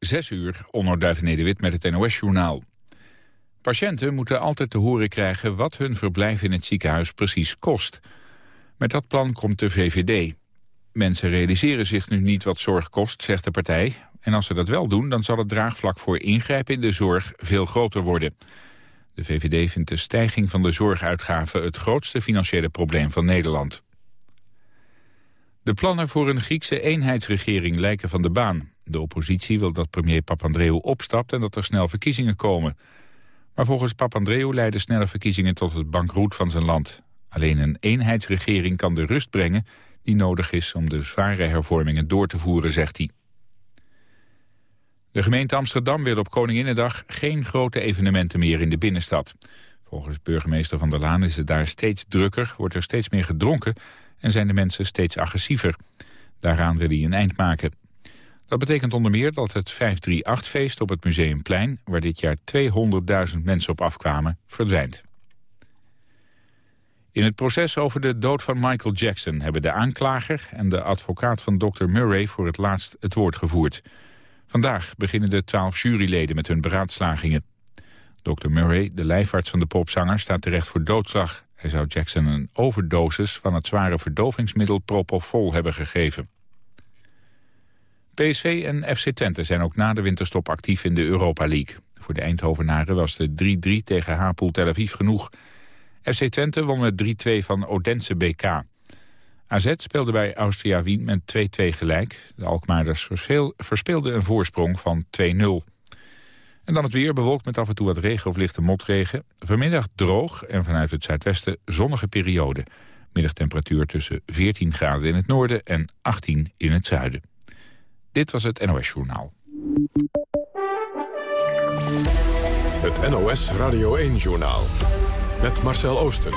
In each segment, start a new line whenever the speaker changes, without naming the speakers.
Zes uur, Onno Nederwit met het NOS-journaal. Patiënten moeten altijd te horen krijgen wat hun verblijf in het ziekenhuis precies kost. Met dat plan komt de VVD. Mensen realiseren zich nu niet wat zorg kost, zegt de partij. En als ze dat wel doen, dan zal het draagvlak voor ingrijpen in de zorg veel groter worden. De VVD vindt de stijging van de zorguitgaven het grootste financiële probleem van Nederland. De plannen voor een Griekse eenheidsregering lijken van de baan. De oppositie wil dat premier Papandreou opstapt en dat er snel verkiezingen komen. Maar volgens Papandreou leiden snelle verkiezingen tot het bankroet van zijn land. Alleen een eenheidsregering kan de rust brengen die nodig is om de zware hervormingen door te voeren, zegt hij. De gemeente Amsterdam wil op Koninginnedag geen grote evenementen meer in de binnenstad. Volgens burgemeester Van der Laan is het daar steeds drukker, wordt er steeds meer gedronken en zijn de mensen steeds agressiever. Daaraan wil hij een eind maken. Dat betekent onder meer dat het 538-feest op het Museumplein... waar dit jaar 200.000 mensen op afkwamen, verdwijnt. In het proces over de dood van Michael Jackson... hebben de aanklager en de advocaat van Dr. Murray voor het laatst het woord gevoerd. Vandaag beginnen de twaalf juryleden met hun beraadslagingen. Dr. Murray, de lijfarts van de popzanger, staat terecht voor doodslag. Hij zou Jackson een overdosis van het zware verdovingsmiddel Propofol hebben gegeven. PSV en FC Twente zijn ook na de winterstop actief in de Europa League. Voor de Eindhovenaren was de 3-3 tegen Hapoel Tel Aviv genoeg. FC Twente won met 3-2 van Odense BK. AZ speelde bij Austria Wien met 2-2 gelijk. De Alkmaarders verspeelden een voorsprong van 2-0. En dan het weer, bewolkt met af en toe wat regen of lichte motregen. Vanmiddag droog en vanuit het zuidwesten zonnige periode. Middagtemperatuur tussen 14 graden in het noorden en 18 in het zuiden. Dit was het NOS Journaal.
Het NOS Radio 1 Journaal. Met Marcel Oosten.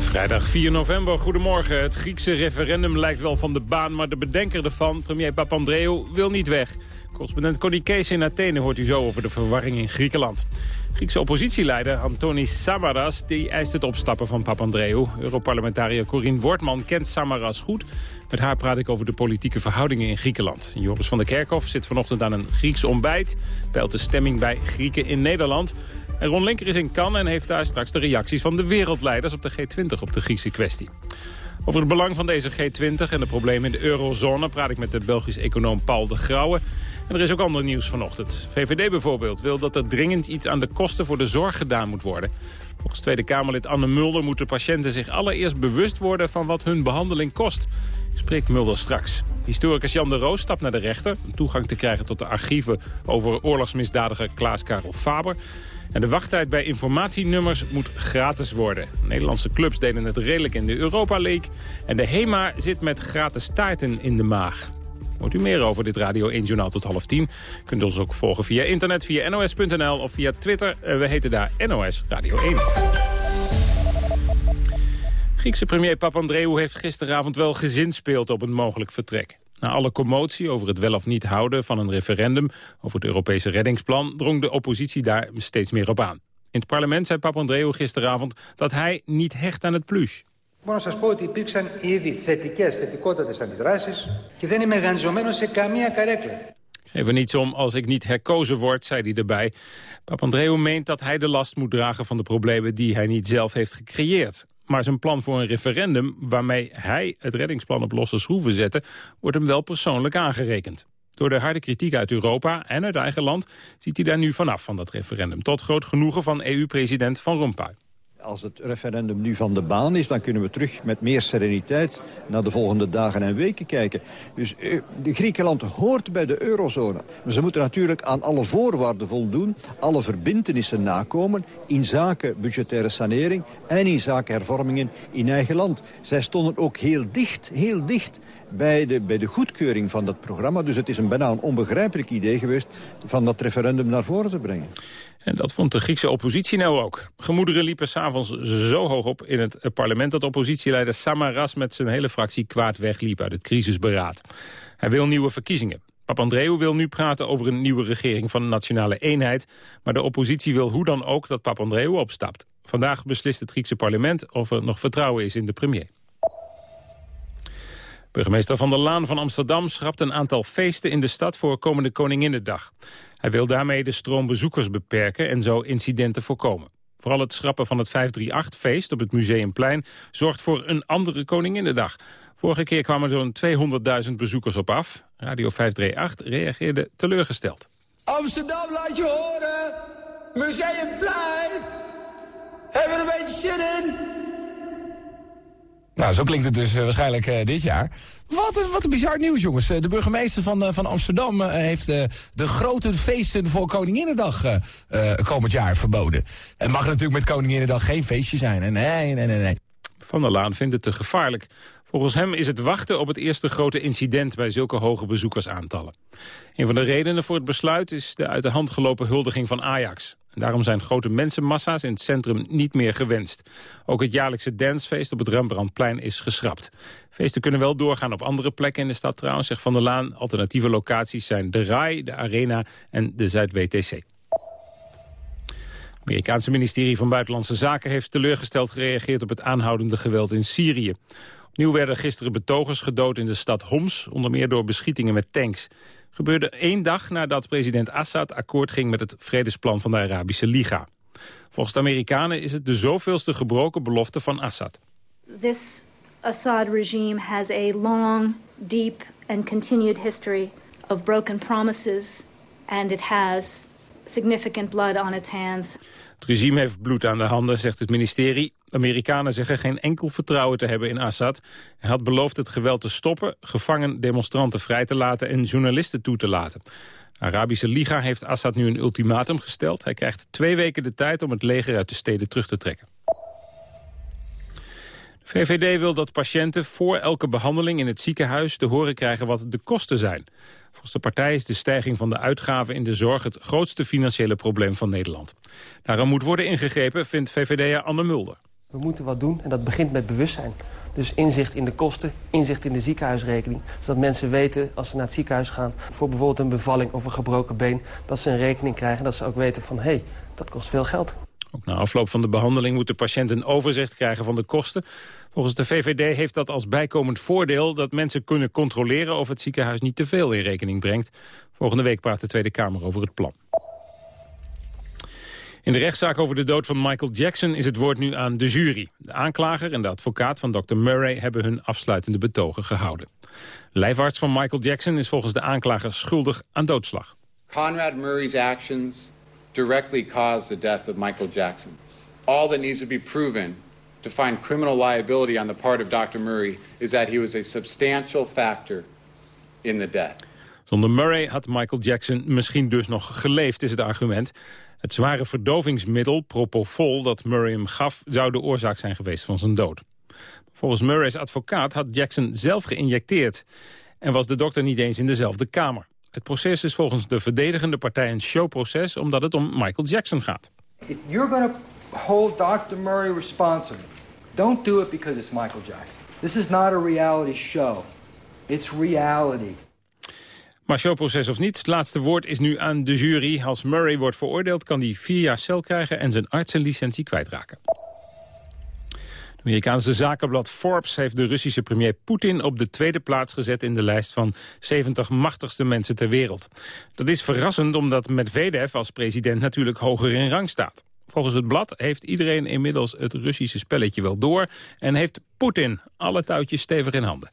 Vrijdag 4 november, goedemorgen. Het Griekse referendum lijkt wel van de baan... maar de bedenker ervan, premier Papandreou, wil niet weg. Correspondent Connie Kees in Athene hoort u zo over de verwarring in Griekenland. Griekse oppositieleider Antonis Samaras die eist het opstappen van Papandreou. Europarlementariër Corine Wortman kent Samaras goed. Met haar praat ik over de politieke verhoudingen in Griekenland. Joris van der Kerkhof zit vanochtend aan een Grieks ontbijt. Peilt de stemming bij Grieken in Nederland. En Ron Linker is in Cannes en heeft daar straks de reacties van de wereldleiders op de G20 op de Griekse kwestie. Over het belang van deze G20 en de problemen in de eurozone praat ik met de Belgische econoom Paul de Grauwe. En er is ook ander nieuws vanochtend. VVD bijvoorbeeld wil dat er dringend iets aan de kosten voor de zorg gedaan moet worden. Volgens Tweede Kamerlid Anne Mulder moeten patiënten zich allereerst bewust worden van wat hun behandeling kost. Spreekt Mulder straks. Historicus Jan de Roos stapt naar de rechter om toegang te krijgen tot de archieven over oorlogsmisdadiger Klaas Karel Faber. En de wachttijd bij informatienummers moet gratis worden. Nederlandse clubs deden het redelijk in de Europa League. En de HEMA zit met gratis taarten in de maag. Hoort u meer over dit Radio 1 Journaal tot half tien. Kunt ons ook volgen via internet, via nos.nl of via Twitter. Eh, we heten daar NOS Radio 1. Griekse premier Papandreou heeft gisteravond wel gezinspeeld op een mogelijk vertrek. Na alle commotie over het wel of niet houden van een referendum over het Europese reddingsplan drong de oppositie daar steeds meer op aan. In het parlement zei Papandreou gisteravond dat hij niet hecht aan het plus.
Μπορώ να σας πω ότι υπήρξαν ήδη θετικές, θετικότατες αντιδράσεις και δεν είμαι γανζωμένος σε καμία καρέκλα.
Geef er niets om als ik niet herkozen word, zei hij erbij. Papandreou meent dat hij de last moet dragen van de problemen die hij niet zelf heeft gecreëerd. Maar zijn plan voor een referendum waarmee hij het reddingsplan op losse schroeven zette... wordt hem wel persoonlijk aangerekend. Door de harde kritiek uit Europa en uit eigen land ziet hij daar nu vanaf van dat referendum. Tot groot genoegen van EU-president Van Rompuy.
Als het referendum nu van de baan is, dan kunnen we terug met meer sereniteit naar de volgende dagen en weken kijken. Dus de Griekenland hoort bij de eurozone. Maar ze moeten natuurlijk aan alle voorwaarden voldoen, alle verbindenissen nakomen in zaken budgettaire sanering en in zaken hervormingen in eigen land. Zij stonden ook heel dicht, heel dicht bij de, bij de goedkeuring van dat programma. Dus het is een bijna een onbegrijpelijk idee geweest van dat referendum naar voren te brengen.
En dat vond de Griekse oppositie nou ook. Gemoederen liepen s'avonds zo hoog op in het parlement... dat oppositieleider Samaras met zijn hele fractie kwaad wegliep uit het crisisberaad. Hij wil nieuwe verkiezingen. Papandreou wil nu praten over een nieuwe regering van nationale eenheid... maar de oppositie wil hoe dan ook dat Papandreou opstapt. Vandaag beslist het Griekse parlement of er nog vertrouwen is in de premier. Burgemeester Van der Laan van Amsterdam schrapt een aantal feesten in de stad voor komende Koninginnedag. Hij wil daarmee de stroom bezoekers beperken en zo incidenten voorkomen. Vooral het schrappen van het 538-feest op het Museumplein zorgt voor een andere Koninginnedag. Vorige keer kwamen zo'n 200.000 bezoekers op af. Radio 538 reageerde teleurgesteld.
Amsterdam laat je horen. Museumplein. Hebben we een beetje zin in?
Nou, zo klinkt het dus uh, waarschijnlijk uh, dit jaar. Wat een, wat een bizar nieuws, jongens. De burgemeester van, van Amsterdam heeft de grote feesten voor Koninginnedag komend jaar verboden. Het mag natuurlijk met Koninginnedag geen feestje zijn. Nee, nee, nee, nee.
Van der Laan vindt het te gevaarlijk. Volgens hem is het wachten op het eerste grote incident bij zulke hoge bezoekersaantallen. Een van de redenen voor het besluit is de uit de hand gelopen huldiging van Ajax. Daarom zijn grote mensenmassa's in het centrum niet meer gewenst. Ook het jaarlijkse dancefeest op het Rembrandtplein is geschrapt. Feesten kunnen wel doorgaan op andere plekken in de stad trouwens, zegt Van der Laan. Alternatieve locaties zijn de RAI, de Arena en de Zuid-WTC. Het Amerikaanse ministerie van Buitenlandse Zaken heeft teleurgesteld gereageerd op het aanhoudende geweld in Syrië. Opnieuw werden gisteren betogers gedood in de stad Homs, onder meer door beschietingen met tanks gebeurde één dag nadat president Assad akkoord ging met het vredesplan van de Arabische Liga. Volgens de Amerikanen is het de zoveelste gebroken belofte van Assad.
This Assad regime has a long, deep and continued history of broken promises and it has significant blood on its hands.
Het regime heeft bloed aan de handen, zegt het ministerie. Amerikanen zeggen geen enkel vertrouwen te hebben in Assad. Hij had beloofd het geweld te stoppen, gevangen demonstranten vrij te laten en journalisten toe te laten. De Arabische Liga heeft Assad nu een ultimatum gesteld. Hij krijgt twee weken de tijd om het leger uit de steden terug te trekken. De VVD wil dat patiënten voor elke behandeling in het ziekenhuis te horen krijgen wat de kosten zijn. Volgens de partij is de stijging van de uitgaven in de zorg het grootste financiële probleem van Nederland. Daarom moet worden ingegrepen, vindt VVD'er Anne Mulder.
We moeten wat doen en dat begint met bewustzijn. Dus inzicht in de kosten, inzicht in de ziekenhuisrekening. Zodat mensen weten als ze naar het ziekenhuis gaan... voor bijvoorbeeld een bevalling of een gebroken been... dat ze een rekening krijgen dat ze ook weten van... hé, hey, dat kost veel geld.
Ook na afloop van de behandeling moet de patiënt een overzicht krijgen van de kosten. Volgens de VVD heeft dat als bijkomend voordeel dat mensen kunnen controleren of het ziekenhuis niet te veel in rekening brengt. Volgende week praat de Tweede Kamer over het plan. In de rechtszaak over de dood van Michael Jackson is het woord nu aan de jury. De aanklager en de advocaat van Dr. Murray hebben hun afsluitende betogen gehouden. Lijfarts van Michael Jackson is volgens de aanklager schuldig aan doodslag.
Conrad Murray's actions directly caused the death of Michael Jackson. All that needs to be proven to find criminal liability on the part of Dr. Murray is that he was a substantial factor in the death.
Zonder Murray had Michael Jackson misschien dus nog geleefd, is het argument. Het zware verdovingsmiddel Propofol dat Murray hem gaf... zou de oorzaak zijn geweest van zijn dood. Volgens Murray's advocaat had Jackson zelf geïnjecteerd... en was de dokter niet eens in dezelfde kamer. Het proces is volgens de verdedigende partij een showproces... omdat het om Michael Jackson gaat.
If you're going to hold Dr. Murray responsible... don't do it because it's Michael Jackson. This is not a reality show. It's reality.
Maar showproces of niet, het laatste woord is nu aan de jury. Als Murray wordt veroordeeld kan hij vier jaar cel krijgen... en zijn artsenlicentie kwijtraken. Het Amerikaanse zakenblad Forbes heeft de Russische premier Poetin... op de tweede plaats gezet in de lijst van 70 machtigste mensen ter wereld. Dat is verrassend omdat Medvedev als president natuurlijk hoger in rang staat. Volgens het blad heeft iedereen inmiddels het Russische spelletje wel door... en heeft Poetin alle touwtjes stevig in handen.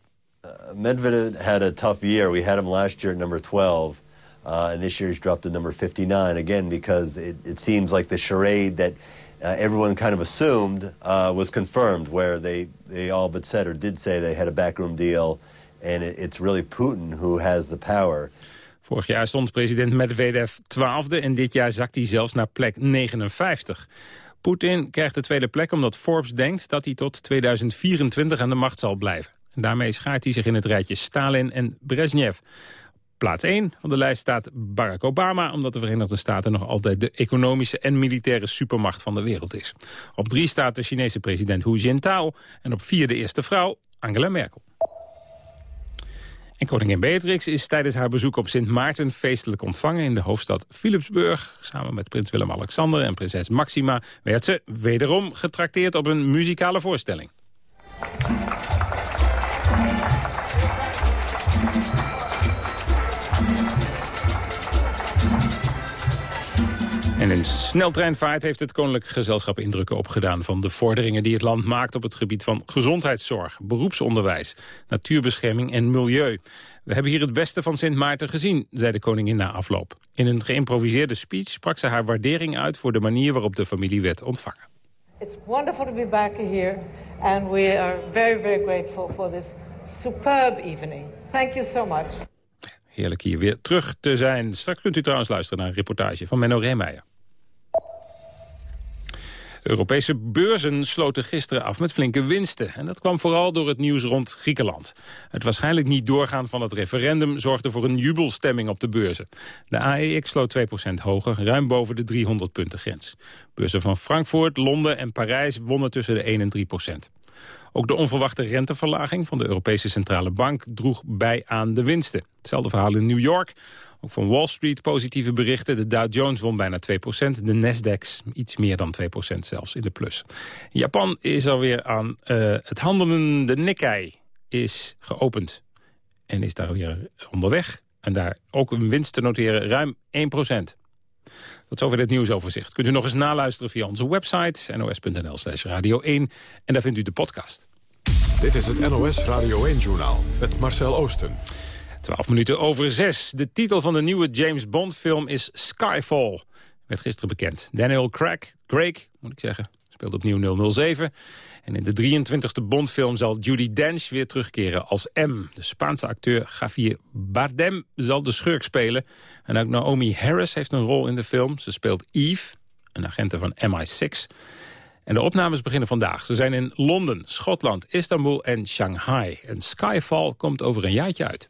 Medvedev had a tough year. We had him last year at number 12. Uh, and this year he's dropped to number 59 again because it, it seems like the charade that uh, everyone kind of assumed uh, was confirmed, where they, they all but said or did say they had a backroom deal, and it, it's really Putin who has the power.
Vorig jaar stond president Medvedev 12e en dit jaar zakt hij zelfs naar plek 59. Poetin krijgt de tweede plek omdat Forbes denkt dat hij tot 2024 aan de macht zal blijven. Daarmee schaart hij zich in het rijtje Stalin en Brezhnev. Plaats 1 van de lijst staat Barack Obama... omdat de Verenigde Staten nog altijd de economische en militaire supermacht van de wereld is. Op 3 staat de Chinese president Hu Jintao... en op 4 de eerste vrouw Angela Merkel. En koningin Beatrix is tijdens haar bezoek op Sint Maarten feestelijk ontvangen in de hoofdstad Philipsburg. Samen met prins Willem-Alexander en prinses Maxima werd ze wederom getrakteerd op een muzikale voorstelling. En in sneltreinvaart heeft het Koninklijk Gezelschap indrukken opgedaan... van de vorderingen die het land maakt op het gebied van gezondheidszorg, beroepsonderwijs, natuurbescherming en milieu. We hebben hier het beste van Sint Maarten gezien, zei de koningin na afloop. In een geïmproviseerde speech sprak ze haar waardering uit voor de manier waarop de familie werd ontvangen.
It's wonderful to be back here and we are very, very grateful for this superb evening. Thank you so much.
Heerlijk hier weer terug te zijn. Straks kunt u trouwens luisteren naar een reportage van Menno Reemeijer. Europese beurzen sloten gisteren af met flinke winsten. En dat kwam vooral door het nieuws rond Griekenland. Het waarschijnlijk niet doorgaan van het referendum zorgde voor een jubelstemming op de beurzen. De AEX sloot 2% hoger, ruim boven de 300 punten grens. Beurzen van Frankfurt, Londen en Parijs wonnen tussen de 1 en 3%. Ook de onverwachte renteverlaging van de Europese Centrale Bank droeg bij aan de winsten. Hetzelfde verhaal in New York. Ook van Wall Street positieve berichten. De Dow Jones won bijna 2%. De Nasdaq iets meer dan 2% zelfs in de plus. Japan is alweer aan uh, het handelen. De Nikkei is geopend en is daar weer onderweg. En daar ook een winst te noteren, ruim 1%. Tot zover dit nieuwsoverzicht. Kunt u nog eens naluisteren via onze website nos.nl slash radio 1. En daar vindt u de podcast.
Dit is het NOS Radio 1-journaal met Marcel Oosten.
12 minuten over 6. De titel van de nieuwe James Bond film is Skyfall. Werd gisteren bekend. Daniel Craig, Craig moet ik zeggen, opnieuw 007. En in de 23e Bondfilm zal Judy Dench weer terugkeren als M. De Spaanse acteur Javier Bardem zal de schurk spelen. En ook Naomi Harris heeft een rol in de film. Ze speelt Eve, een agente van MI6. En de opnames beginnen vandaag. Ze zijn in Londen, Schotland, Istanbul en Shanghai. En Skyfall komt over een jaartje uit.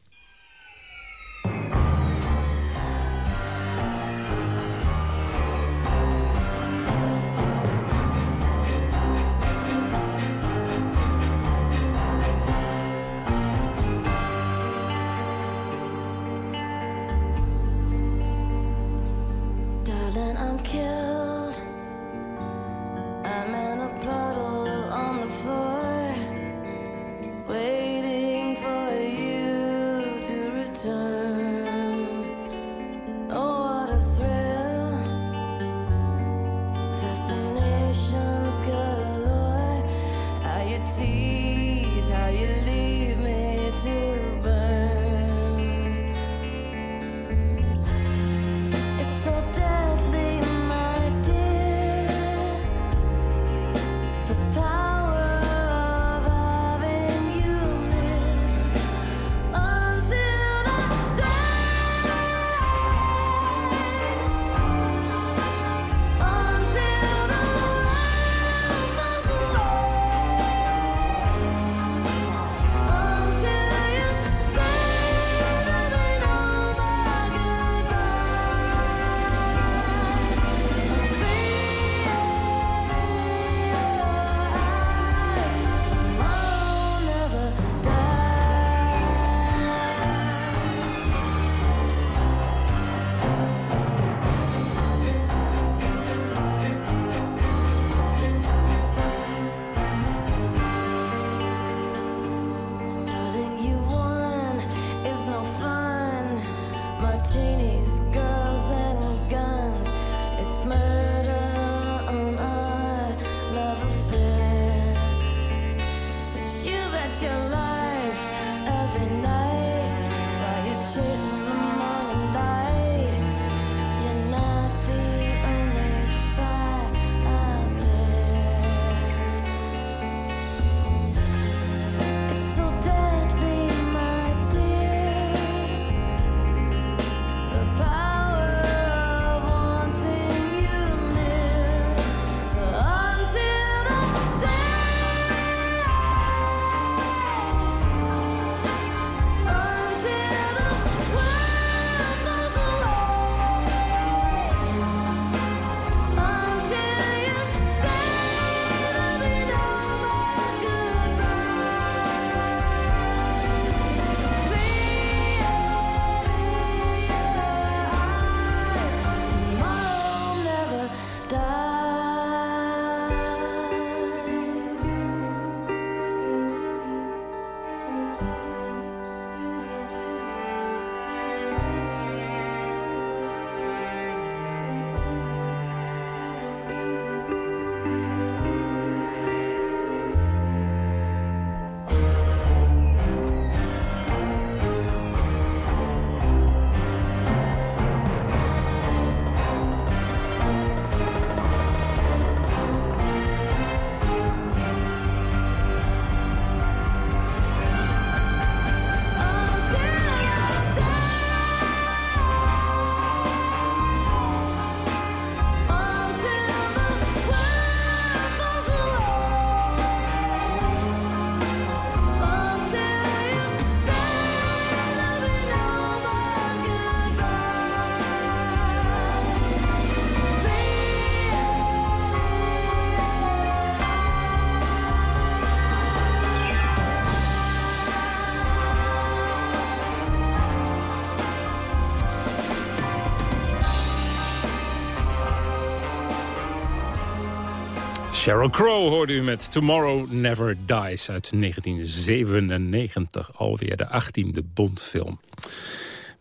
Sheryl Crow hoorde u met Tomorrow Never Dies uit 1997. Alweer de 18e Bondfilm.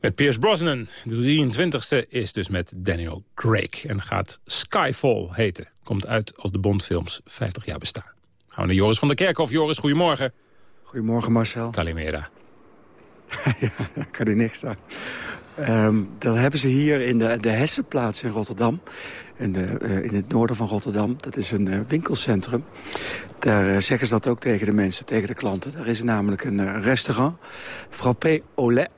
Met Pierce Brosnan. De 23e is dus met Daniel Craig. En gaat Skyfall heten. Komt uit als de Bondfilms 50 jaar bestaan. Gaan we naar Joris van der Kerkhof. Joris, goedemorgen.
Goedemorgen Marcel.
Calimera.
ja, kan u niks aan. Um, dat hebben ze hier in de, de Hessenplaats in Rotterdam. In, de, uh, in het noorden van Rotterdam. Dat is een uh, winkelcentrum. Daar uh, zeggen ze dat ook tegen de mensen, tegen de klanten. Daar is namelijk een restaurant. Frappé lait.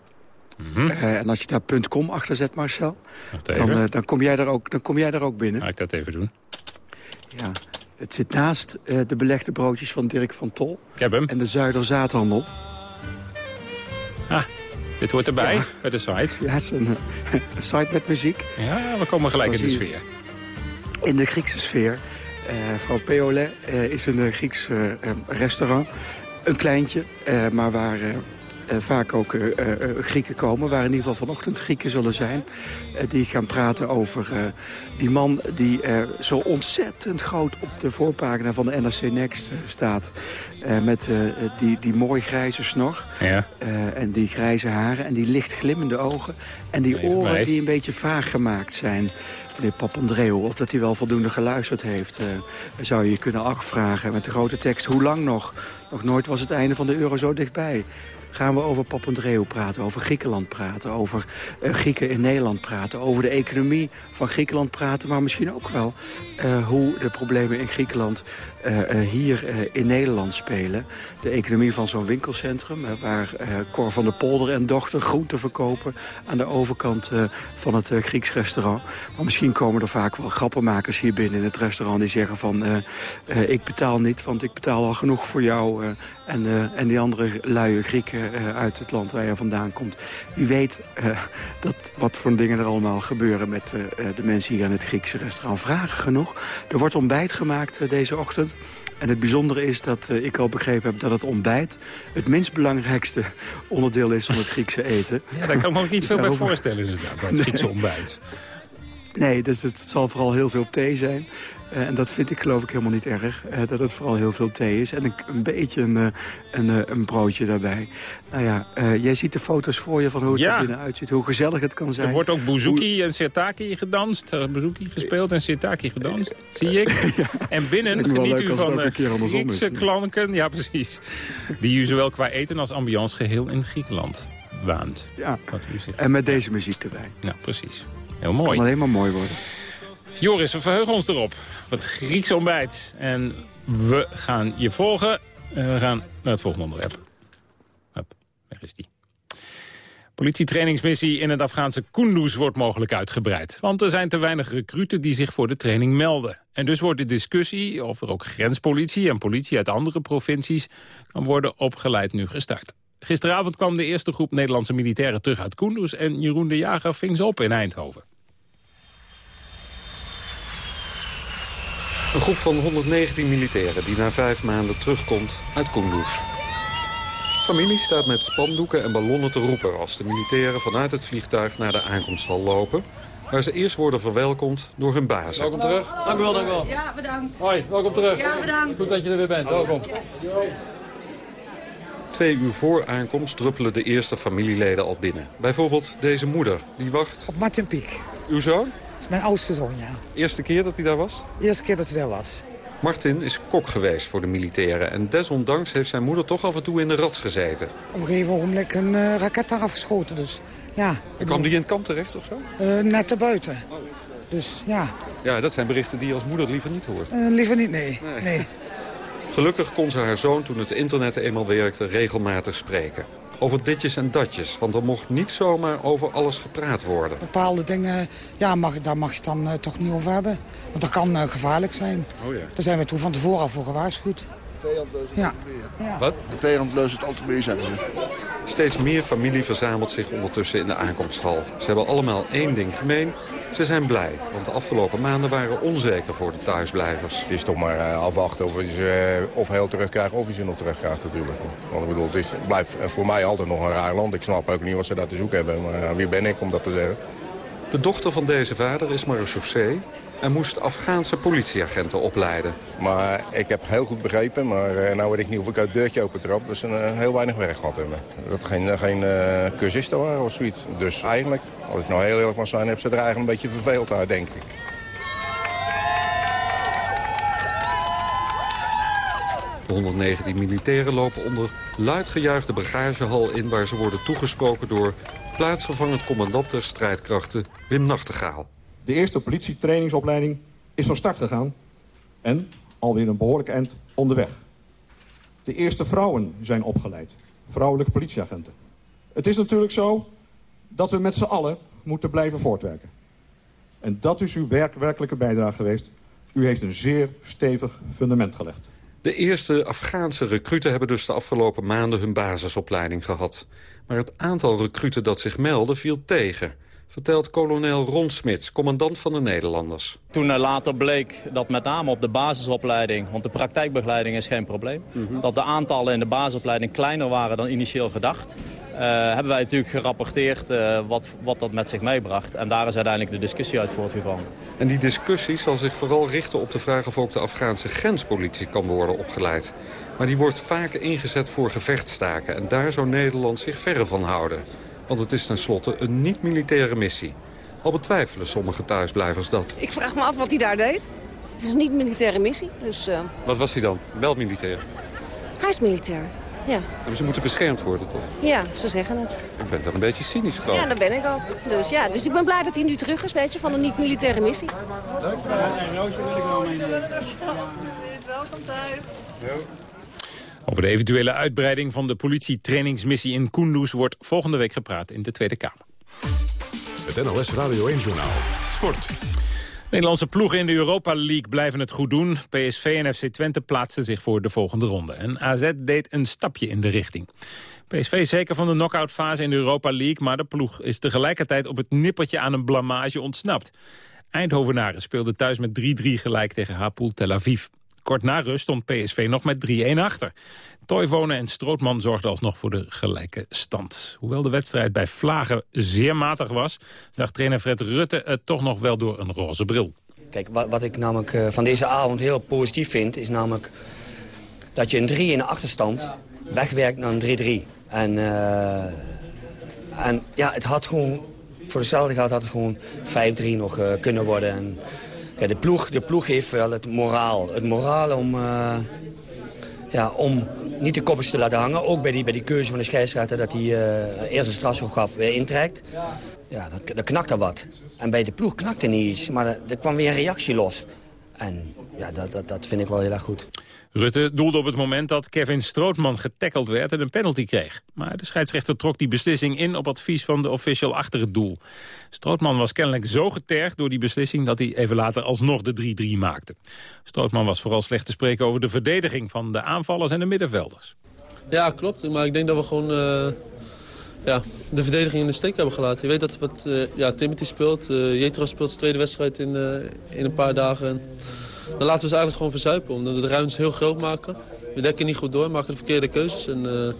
Mm -hmm. en als je daar .com achter zet, Marcel... Dan, dan, kom jij daar ook, dan kom jij daar ook binnen.
Ga ik dat even doen?
Ja, het zit naast de belegde broodjes van Dirk van Tol.
Ik heb hem.
En de Zuiderzaadhandel.
Ah, dit hoort erbij, ja. bij de site.
Ja, het is een, een, site met muziek.
Ja, we komen gelijk in de sfeer.
In de Griekse sfeer. Uh, Vrouw Peole uh, is een Grieks uh, restaurant. Een kleintje, maar waar vaak ook Grieken komen. Waar in ieder geval vanochtend Grieken zullen zijn. die gaan praten over die man die zo ontzettend groot op de voorpagina van de NRC Next staat. met die, die mooi grijze snor.
Ja.
en die grijze haren en die licht glimmende ogen. En die oren die een beetje vaag gemaakt zijn meneer Papandreou. Of dat hij wel voldoende geluisterd heeft, uh, zou je kunnen afvragen. Met de grote tekst, hoe lang nog? Nog nooit was het einde van de euro zo dichtbij. Gaan we over Papandreou praten, over Griekenland praten... over uh, Grieken in Nederland praten, over de economie van Griekenland praten... maar misschien ook wel uh, hoe de problemen in Griekenland hier in Nederland spelen. De economie van zo'n winkelcentrum... waar Cor van der Polder en dochter groenten verkopen... aan de overkant van het Grieks restaurant. Maar misschien komen er vaak wel grappenmakers hier binnen in het restaurant... die zeggen van, ik betaal niet, want ik betaal al genoeg voor jou... en, en die andere luie Grieken uit het land waar je vandaan komt. Wie weet dat, wat voor dingen er allemaal gebeuren met de mensen hier in het Griekse restaurant. Vragen genoeg. Er wordt ontbijt gemaakt deze ochtend. En het bijzondere is dat ik al begrepen heb dat het ontbijt... het minst belangrijkste onderdeel is van het Griekse eten.
Ja, daar kan ik me ook niet veel bij voorstellen inderdaad, bij het Griekse ontbijt.
Nee, dus het zal vooral heel veel thee zijn. Uh, en dat vind ik geloof ik helemaal niet erg. Uh, dat het vooral heel veel thee is. En een, een beetje een, uh, een, een, broodje daarbij. Nou ja, jij ziet de foto's voor je van hoe het
ja.
er binnen uitziet. Hoe gezellig het kan zijn.
Er wordt ook bouzouki hoe... en sirtaki gedanst. Er bouzouki gespeeld en sirtaki gedanst. Zie ik. ja. En binnen geniet u van Griekse klanken. Ja, precies. Die u zowel qua eten als ambiance geheel in Griekenland waant.
Ja, en met deze muziek erbij.
Nou, precies. Heel mooi.
Het kan alleen maar mooi worden.
Joris, we verheugen ons erop. Wat Grieks ontbijt. En we gaan je volgen. En we gaan naar het volgende onderwerp. Hup, weg is die. Politietrainingsmissie in het Afghaanse Kunduz wordt mogelijk uitgebreid. Want er zijn te weinig recruten die zich voor de training melden. En dus wordt de discussie of er ook grenspolitie en politie uit andere provincies... kan worden opgeleid nu gestart. Gisteravond kwam de eerste groep Nederlandse militairen terug uit Kunduz... en Jeroen de Jager ving ze op in Eindhoven.
Een groep van 119 militairen die na vijf maanden terugkomt uit Kunduz. Familie staat met spandoeken en ballonnen te roepen... als de militairen vanuit het vliegtuig naar de aankomsthal lopen... waar ze eerst worden verwelkomd door hun bazen.
Welkom terug.
Dank u wel, dank u wel.
Ja, bedankt.
Hoi, welkom terug.
Ja, bedankt.
Goed dat je er weer bent. Welkom.
Twee uur voor aankomst druppelen de eerste familieleden al binnen. Bijvoorbeeld deze moeder, die wacht...
Op Martin Piek.
Uw zoon?
Is mijn oudste zoon, ja.
Eerste keer dat hij daar was?
Eerste keer dat hij daar was.
Martin is kok geweest voor de militairen. En desondanks heeft zijn moeder toch af en toe in de rats gezeten.
Op een gegeven ogenblik een uh, raket daar afgeschoten, dus ja.
En kwam die in het kamp terecht of zo?
Uh, net erbuiten. Oh. Dus ja.
Ja, dat zijn berichten die je als moeder liever niet hoort.
Uh, liever niet, nee. nee. nee.
Gelukkig kon ze haar zoon, toen het internet eenmaal werkte, regelmatig spreken. Over ditjes en datjes, want er mocht niet zomaar over alles gepraat worden.
Bepaalde dingen, ja, mag, daar mag je het dan uh, toch niet over hebben. Want dat kan uh, gevaarlijk zijn.
Oh ja.
Daar zijn we toen van tevoren al voor gewaarschuwd.
Ja.
ja.
Wat?
De vijand het altijd meer, zeggen ze.
Steeds meer familie verzamelt zich ondertussen in de aankomsthal. Ze hebben allemaal één ding gemeen. Ze zijn blij, want de afgelopen maanden waren onzeker voor de thuisblijvers.
Het is toch maar uh, afwachten of, ze, uh, of hij terugkrijgt of hij ze nog terugkrijgt natuurlijk. Want ik bedoel, het is, blijft voor mij altijd nog een raar land. Ik snap ook niet wat ze daar te zoeken hebben. Maar uh, wie ben ik om dat te zeggen?
De dochter van deze vader is marechaussee. En moest Afghaanse politieagenten opleiden.
Maar ik heb heel goed begrepen, maar uh, nou weet ik niet of ik uit het deurtje open trap. Dus een, uh, heel weinig werk gehad hebben. Dat er geen, geen uh, cursisten waren of zoiets. Dus eigenlijk, als ik nou heel eerlijk mag zijn, heb ze er eigenlijk een beetje verveeld uit, denk ik.
De 119 militairen lopen onder luid gejuichte bagagehal in... waar ze worden toegesproken door plaatsvervangend commandant der strijdkrachten Wim Nachtegaal.
De eerste politietrainingsopleiding is van start gegaan en alweer een behoorlijk eind onderweg. De eerste vrouwen zijn opgeleid, vrouwelijke politieagenten. Het is natuurlijk zo dat we met z'n allen moeten blijven voortwerken. En dat is uw werk, werkelijke bijdrage geweest. U heeft een zeer stevig fundament gelegd.
De eerste Afghaanse recruten hebben dus de afgelopen maanden hun basisopleiding gehad. Maar het aantal recruten dat zich meldde viel tegen vertelt kolonel Ron Smits, commandant van de Nederlanders.
Toen later bleek dat met name op de basisopleiding, want de praktijkbegeleiding is geen probleem,
Mhm.
dat de aantallen in de basisopleiding kleiner waren dan initieel gedacht, uh, hebben wij natuurlijk gerapporteerd uh, wat, wat dat met zich meebracht. En daar is uiteindelijk de discussie uit voortgekomen.
En die discussie zal zich vooral richten op de vraag of ook de Afghaanse grenspolitie kan worden opgeleid. Maar die wordt vaak ingezet voor gevechtstaken en daar zou Nederland zich verre van houden. Want het is tenslotte een niet-militaire missie. Al betwijfelen sommige thuisblijvers dat.
Ik vraag me af wat hij daar deed. Het is een niet-militaire missie, dus... Uh...
Wat was hij dan? Wel militair?
Hij is militair, ja.
Maar ze moeten beschermd worden, toch?
Ja, ze zeggen het.
Ik ben toch een beetje cynisch, geloof
Ja, dat ben ik ook. Dus ja, dus ik ben blij dat hij nu terug is, weet je, van een niet-militaire missie.
Wil ik wel mee.
Welkom thuis.
Over de eventuele uitbreiding van de politietrainingsmissie in Kunduz... wordt volgende week gepraat in de Tweede Kamer.
Het NLS Radio 1-journaal. Sport.
Nederlandse ploegen in de Europa League blijven het goed doen. PSV en FC Twente plaatsten zich voor de volgende ronde. En AZ deed een stapje in de richting. PSV zeker van de knock-outfase in de Europa League... maar de ploeg is tegelijkertijd op het nippertje aan een blamage ontsnapt. Eindhovenaren speelden thuis met 3-3 gelijk tegen Hapoel Tel Aviv. Kort na rust stond PSV nog met 3-1 achter. Toivonen en Strootman zorgden alsnog voor de gelijke stand. Hoewel de wedstrijd bij Vlagen zeer matig was... zag trainer Fred Rutte het toch nog wel door een roze bril.
Kijk, wat, ik namelijk uh, van deze avond heel positief vind... is namelijk dat je een 3 in de achterstand wegwerkt naar een 3-3. En, uh, en ja, het had gewoon... Voor dezelfde geld had het gewoon 5-3 nog uh, kunnen worden... En, De, ploeg, de ploeg heeft wel het moraal. Het moraal om, uh, ja, om niet de koppers te laten hangen. Ook bij die, bij die keuze van de scheidsrechter dat hij uh, eerst een strafschop gaf, weer intrekt. Ja, dan, dan knakt er wat. En bij de ploeg knakte niet iets, maar er, er kwam weer een reactie los. En ja, dat, dat, dat vind ik wel heel erg goed.
Rutte doelde op het moment dat Kevin Strootman getackeld werd en een penalty kreeg. Maar de scheidsrechter trok die beslissing in op advies van de official achter het doel. Strootman was kennelijk zo getergd door die beslissing dat hij even later alsnog de 3-3 maakte. Strootman was vooral slecht te spreken over de verdediging van de aanvallers en de middenvelders.
Ja, klopt. Maar ik denk dat we gewoon uh, ja, de verdediging in de steek hebben gelaten. Je weet dat wat, uh, ja, Timothy speelt, uh, Jetro speelt zijn tweede wedstrijd in, in een paar dagen. En dan laten we ze eigenlijk gewoon verzuipen. Omdat we de ruimtes heel groot maken. We dekken niet goed door, maken de verkeerde keuzes. En uh,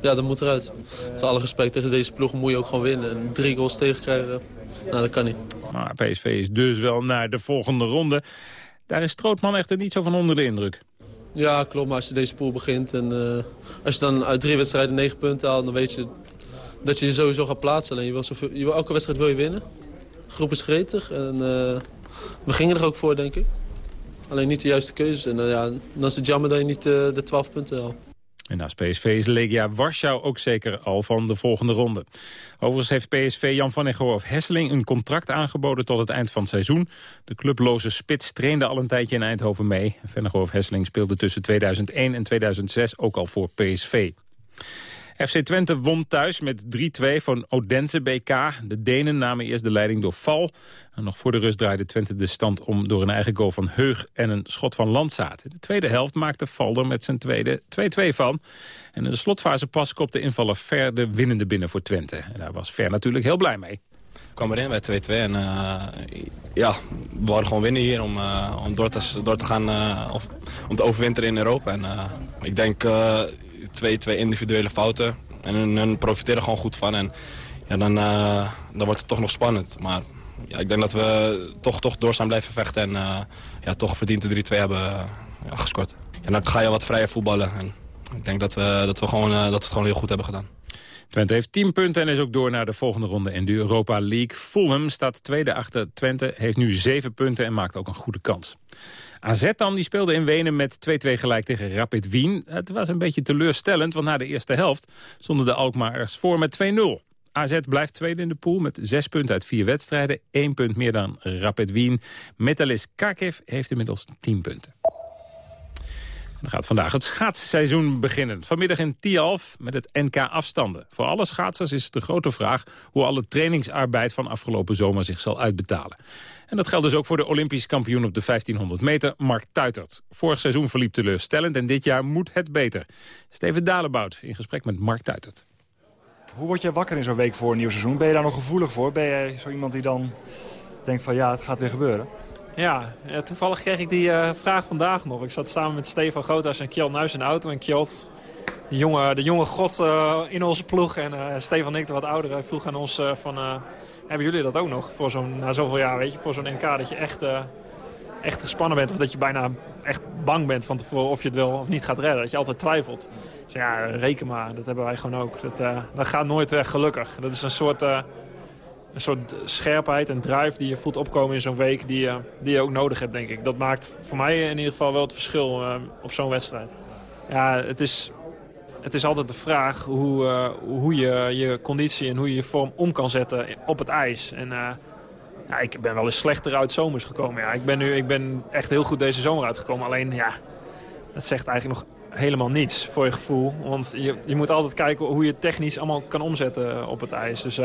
ja, dat moet eruit. Met alle respect tegen deze ploeg moet je ook gewoon winnen. En drie goals tegenkrijgen, nou dat kan niet.
Maar PSV is dus wel naar de volgende ronde. Daar is Strootman echter niet zo van onder de indruk.
Ja, klopt. Maar als je deze pool begint en uh, als je dan uit drie wedstrijden negen punten haalt... dan weet je dat je je sowieso gaat plaatsen. Alleen je wil zoveel, je wil, elke wedstrijd wil je winnen. De groep is gretig en uh, we gingen er ook voor, denk ik. Alleen niet de juiste keuzes. En uh, ja, dan is het jammer dat je niet uh, de 12 punten haalt.
En naast PSV is Legia Warschau ook zeker al van de volgende ronde. Overigens heeft PSV Jan van Eggo of Hesseling een contract aangeboden tot het eind van het seizoen. De clubloze spits trainde al een tijdje in Eindhoven mee. Van of Hesseling speelde tussen 2001 en 2006 ook al voor PSV. FC Twente won thuis met 3-2 van Odense BK. De Denen namen eerst de leiding door Val. En nog voor de rust draaide Twente de stand om door een eigen goal van Heug en een schot van Landzaat. In de tweede helft maakte Val er met zijn tweede 2-2 van. En in de slotfase pas kopte invaller Ver de winnende binnen voor Twente. En daar was Ver natuurlijk heel blij mee.
Ik kwam erin bij 2-2 en uh, ja, we wilden gewoon winnen hier om, uh, om door, te, door te gaan, uh, of, om te overwinteren in Europa. En ik denk twee, twee individuele fouten. En hun, profiteren gewoon goed van. En ja, dan, uh, dan wordt het toch nog spannend. Maar ja, ik denk dat we toch, toch door zijn blijven vechten. En ja, toch verdiend de 3-2 hebben ja, gescoord. En dan ga je wat vrijer voetballen. En ik denk dat dat, we gewoon, dat we het gewoon heel goed hebben gedaan.
Twente heeft 10 punten en is ook door naar de volgende ronde in de Europa League. Fulham staat tweede achter Twente, heeft nu 7 punten en maakt ook een goede kans. AZ dan, die speelde in Wenen met 2-2 gelijk tegen Rapid Wien. Het was een beetje teleurstellend, want na de eerste helft stonden de Alkmaars voor met 2-0. AZ blijft tweede in de pool met 6 punten uit 4 wedstrijden. 1 punt meer dan Rapid Wien. Metalist Kharkiv heeft inmiddels 10 punten. Dan gaat vandaag het schaatsseizoen beginnen. Vanmiddag in Tialf met het NK afstanden. Voor alle schaatsers is de grote vraag hoe alle trainingsarbeid van afgelopen zomer zich zal uitbetalen. En dat geldt dus ook voor de Olympisch kampioen op de 1500 meter, Mark Tuitert. Vorig seizoen verliep teleurstellend en dit jaar moet het beter. Steven Dalebout in gesprek met Mark Tuitert.
Hoe word je wakker in zo'n week voor een nieuw seizoen? Ben je daar nog gevoelig voor? Ben je zo iemand die dan denkt van ja, het gaat weer gebeuren?
Ja, toevallig kreeg ik die uh, vraag vandaag nog. Ik zat samen met Stefan Groothuis en Kjeld Nuis in de auto. En Kjeld, de jonge, de jonge god uh, in onze ploeg. En uh, Stefan en ik, de wat oudere, vroeg aan ons van... hebben jullie dat ook nog voor zo'n, na zoveel jaar, weet je, voor zo'n NK? Dat je echt, echt gespannen bent of dat je bijna echt bang bent van tevoren of je het wel of niet gaat redden. Dat je altijd twijfelt. Dus ja, reken maar, dat hebben wij gewoon ook. Dat, dat gaat nooit weg, gelukkig. Dat is een soort een soort scherpheid en drive die je voelt opkomen in zo'n week... Die, je, die je ook nodig hebt, denk ik. Dat maakt voor mij in ieder geval wel het verschil uh, op zo'n wedstrijd. Ja, het is, het is altijd de vraag hoe, uh, hoe je je conditie en hoe je je vorm om kan zetten op het ijs. En uh, ja, ik ben wel eens slechter uit zomers gekomen. Ja. Ik, ben nu, ik ben echt heel goed deze zomer uitgekomen. Alleen, ja, dat zegt eigenlijk nog helemaal niets voor je gevoel. Want je, je moet altijd kijken hoe je technisch allemaal kan omzetten op het ijs. Dus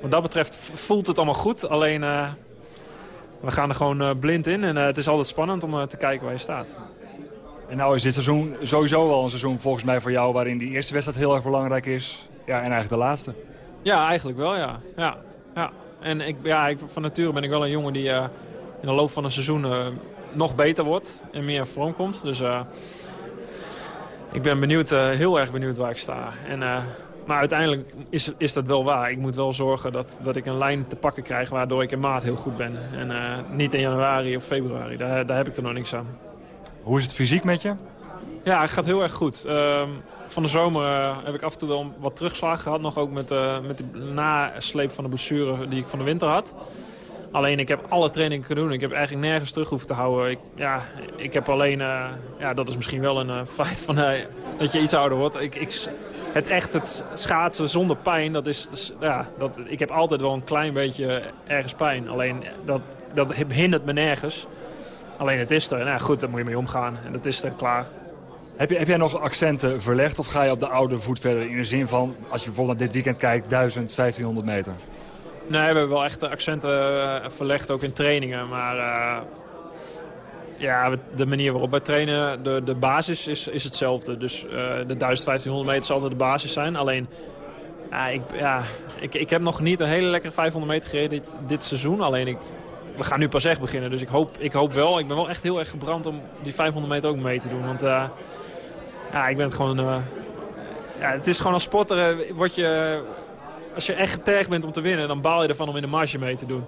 wat dat betreft voelt het allemaal goed. Alleen uh, we gaan er gewoon uh, blind in. En uh, het is altijd spannend om te kijken waar je staat.
En nou is dit seizoen sowieso wel een seizoen volgens mij voor jou... waarin die eerste wedstrijd heel erg belangrijk is. Ja, en eigenlijk de laatste.
Ja, eigenlijk wel, ja. ja, ja. En ik, ja, ik, van nature ben ik wel een jongen die in de loop van een seizoen nog beter wordt. En meer vorm komt. Dus ik ben benieuwd, heel erg benieuwd waar ik sta. En maar uiteindelijk is, is dat wel waar. Ik moet wel zorgen dat, dat ik een lijn te pakken krijg waardoor ik in maat heel goed ben. En uh, niet in januari of februari. Daar, daar heb ik er nog niks aan.
Hoe is het fysiek met je?
Ja, het gaat heel erg goed. Uh, van de zomer uh, heb ik af en toe wel wat terugslagen gehad. Nog ook met, uh, met de nasleep van de blessure die ik van de winter had. Alleen ik heb alle trainingen kunnen doen. Ik heb eigenlijk nergens terug hoeven te houden. Ik, ja, ik heb alleen, uh, ja, dat is misschien wel een uh, feit van uh, dat je iets ouder wordt. Ik, ik, het echt het schaatsen zonder pijn, dat is, dus, ja, dat, ik heb altijd wel een klein beetje ergens pijn. Alleen dat, dat hindert me nergens. Alleen het is er. Nou goed, daar moet je mee omgaan. En dat is er, klaar.
Heb, je, heb jij nog accenten verlegd of ga je op de oude voet verder? In de zin van, als je bijvoorbeeld dit weekend kijkt, 1000, 1500 meter.
Nee, we hebben wel echt accenten eh, verlegd, ook in trainingen. Maar uh, ja, de manier waarop wij trainen, de, de basis is, is hetzelfde. Dus uh, de 1500 meter zal altijd de basis zijn. Alleen, ik, ja, ik, ik heb nog niet een hele lekkere 500 meter gereden dit, dit seizoen. Alleen, ik, we gaan nu pas echt beginnen. Dus ik hoop, ik hoop wel. Ik ben wel echt heel erg gebrand om die 500 meter ook mee te doen. Want ja, ik ben het gewoon... ja, het is gewoon als sporter, word je als je echt getergd bent om te winnen, dan baal je ervan om in de marge mee te doen.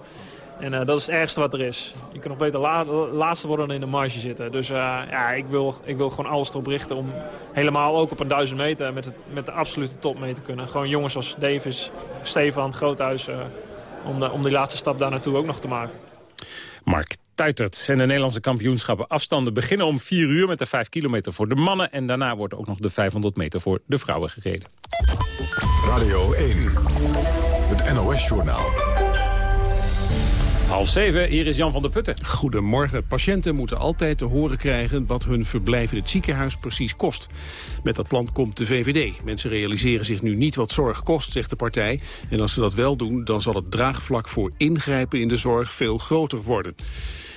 En uh, dat is het ergste wat er is. Je kan nog beter la laatste worden dan in de marge zitten. Dus uh, ja, ik wil, ik wil gewoon alles erop richten om helemaal ook op een duizend meter met, het, met de absolute top mee te kunnen. Gewoon jongens als Davis, Stefan, Groothuis, uh, om, de, om die laatste stap daar naartoe ook nog te maken.
Mark Tuitert en de Nederlandse kampioenschappen afstanden beginnen om 4 uur met de 5 kilometer voor de mannen. En daarna wordt ook nog de 500 meter voor de vrouwen gereden.
Radio 1, het NOS-journaal.
Half zeven, hier is Jan van der Putten.
Goedemorgen. Patiënten moeten altijd te horen krijgen wat hun verblijf in het ziekenhuis precies kost. Met dat plan komt de VVD. Mensen realiseren zich nu niet wat zorg kost, zegt de partij. En als ze dat wel doen, dan zal het draagvlak voor ingrijpen in de zorg veel groter worden.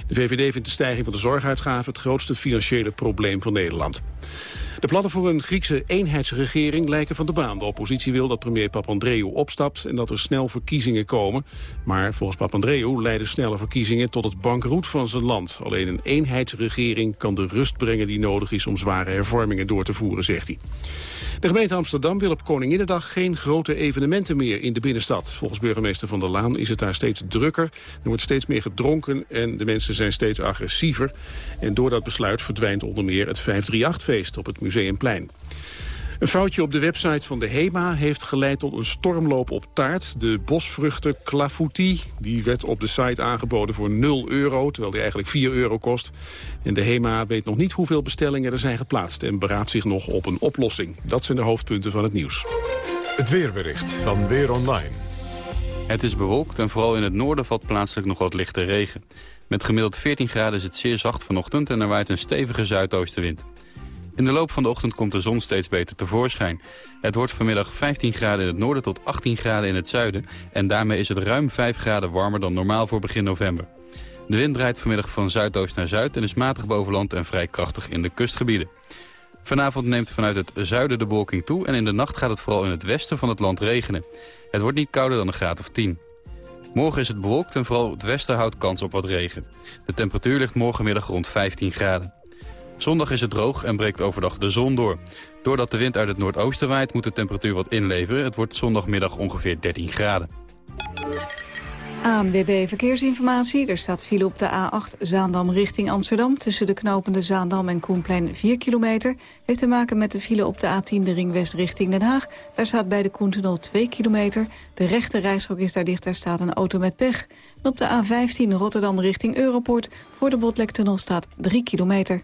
De VVD vindt de stijging van de zorguitgaven het grootste financiële probleem van Nederland. De plannen voor een Griekse eenheidsregering lijken van de baan. De oppositie wil dat premier Papandreou opstapt en dat er snel verkiezingen komen. Maar volgens Papandreou leiden snelle verkiezingen tot het bankroet van zijn land. Alleen een eenheidsregering kan de rust brengen die nodig is om zware hervormingen door te voeren, zegt hij. De gemeente Amsterdam wil op Koninginnedag geen grote evenementen meer in de binnenstad. Volgens burgemeester Van der Laan is het daar steeds drukker. Er wordt steeds meer gedronken en de mensen zijn steeds agressiever. En door dat besluit verdwijnt onder meer het 538-feest op het Museumplein. Een foutje op de website van de HEMA heeft geleid tot een stormloop op taart. De bosvruchten Clafouti die werd op de site aangeboden voor 0 euro... terwijl die eigenlijk 4 euro kost. En de HEMA weet nog niet hoeveel bestellingen er zijn geplaatst... en beraadt zich nog op een oplossing. Dat zijn de hoofdpunten van het nieuws.
Het weerbericht van Weer Online.
Het is bewolkt en vooral in het noorden valt plaatselijk nog wat lichte regen. Met gemiddeld 14 graden is het zeer zacht vanochtend en er waait een stevige zuidoostenwind. In de loop van de ochtend komt de zon steeds beter tevoorschijn. Het wordt vanmiddag 15 graden in het noorden tot 18 graden in het zuiden... en daarmee is het ruim 5 graden warmer dan normaal voor begin november. De wind draait vanmiddag van zuidoost naar zuid en is matig boven land en vrij krachtig in de kustgebieden. Vanavond neemt vanuit het zuiden de bewolking toe en in de nacht gaat het vooral in het westen van het land regenen. Het wordt niet kouder dan een graad of 10. Morgen is het bewolkt en vooral het westen houdt kans op wat regen. De temperatuur ligt morgenmiddag rond 15 graden. Zondag is het droog en breekt overdag de zon door. Doordat de wind uit het noordoosten waait moet de temperatuur wat inleveren. Het wordt zondagmiddag ongeveer 13 graden.
ANWB Verkeersinformatie. Er staat file op de A8 Zaandam richting Amsterdam... tussen de knopende Zaandam en Koenplein 4 kilometer. Heeft te maken met de file op de A10 de ring west richting Den Haag. Daar staat bij de Koentunnel 2 kilometer. De rechte reishok is daar dicht, daar staat een auto met pech. En op de A15 Rotterdam richting Europort... voor de Botlektunnel staat 3 kilometer.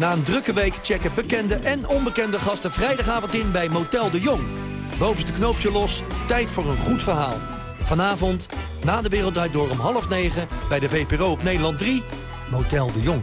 Na een drukke week checken bekende en onbekende gasten vrijdagavond in bij Motel de Jong. Bovenste knoopje los, tijd voor een goed verhaal. Vanavond, na de Wereld Door om half negen... bij de VPRO op Nederland 3, Motel de Jong.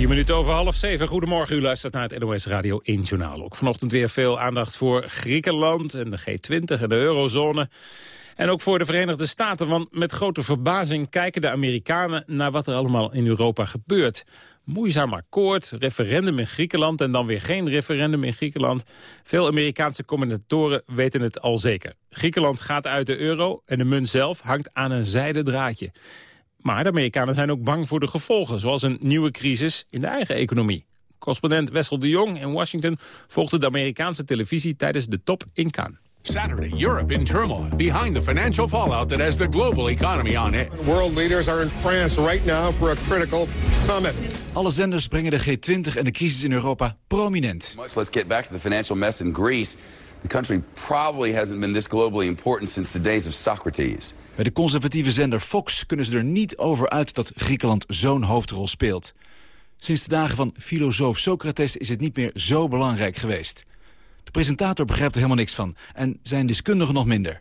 Vier minuten over half zeven. Goedemorgen, u luistert naar het NOS Radio 1 Journaal. Ook vanochtend weer veel aandacht voor Griekenland en de G20 en de eurozone. En ook voor de Verenigde Staten, want met grote verbazing kijken de Amerikanen naar wat er allemaal in Europa gebeurt. Moeizaam akkoord, referendum in Griekenland en dan weer geen referendum in Griekenland. Veel Amerikaanse commentatoren weten het al zeker. Griekenland gaat uit de euro en de munt zelf hangt aan een zijden draadje. Maar de Amerikanen zijn ook bang voor de gevolgen, zoals een nieuwe crisis in de eigen economie. Correspondent Wessel de Jong in Washington volgde de Amerikaanse televisie tijdens de top in Cannes.
Saturday, Europe in turmoil behind the financial fallout that has the global economy on edge.
World leaders are in France right now for a critical summit.
Alle zenders brengen de G20 en de crisis in Europa prominent.
Let's get back to the financial mess in Greece. The country probably hasn't been this globally important since the days of Socrates.
Bij de conservatieve zender Fox kunnen ze er niet over uit dat Griekenland zo'n hoofdrol speelt. Sinds de dagen van filosoof Socrates is het niet meer zo belangrijk geweest. De presentator begrijpt er helemaal niks van en zijn deskundigen nog minder.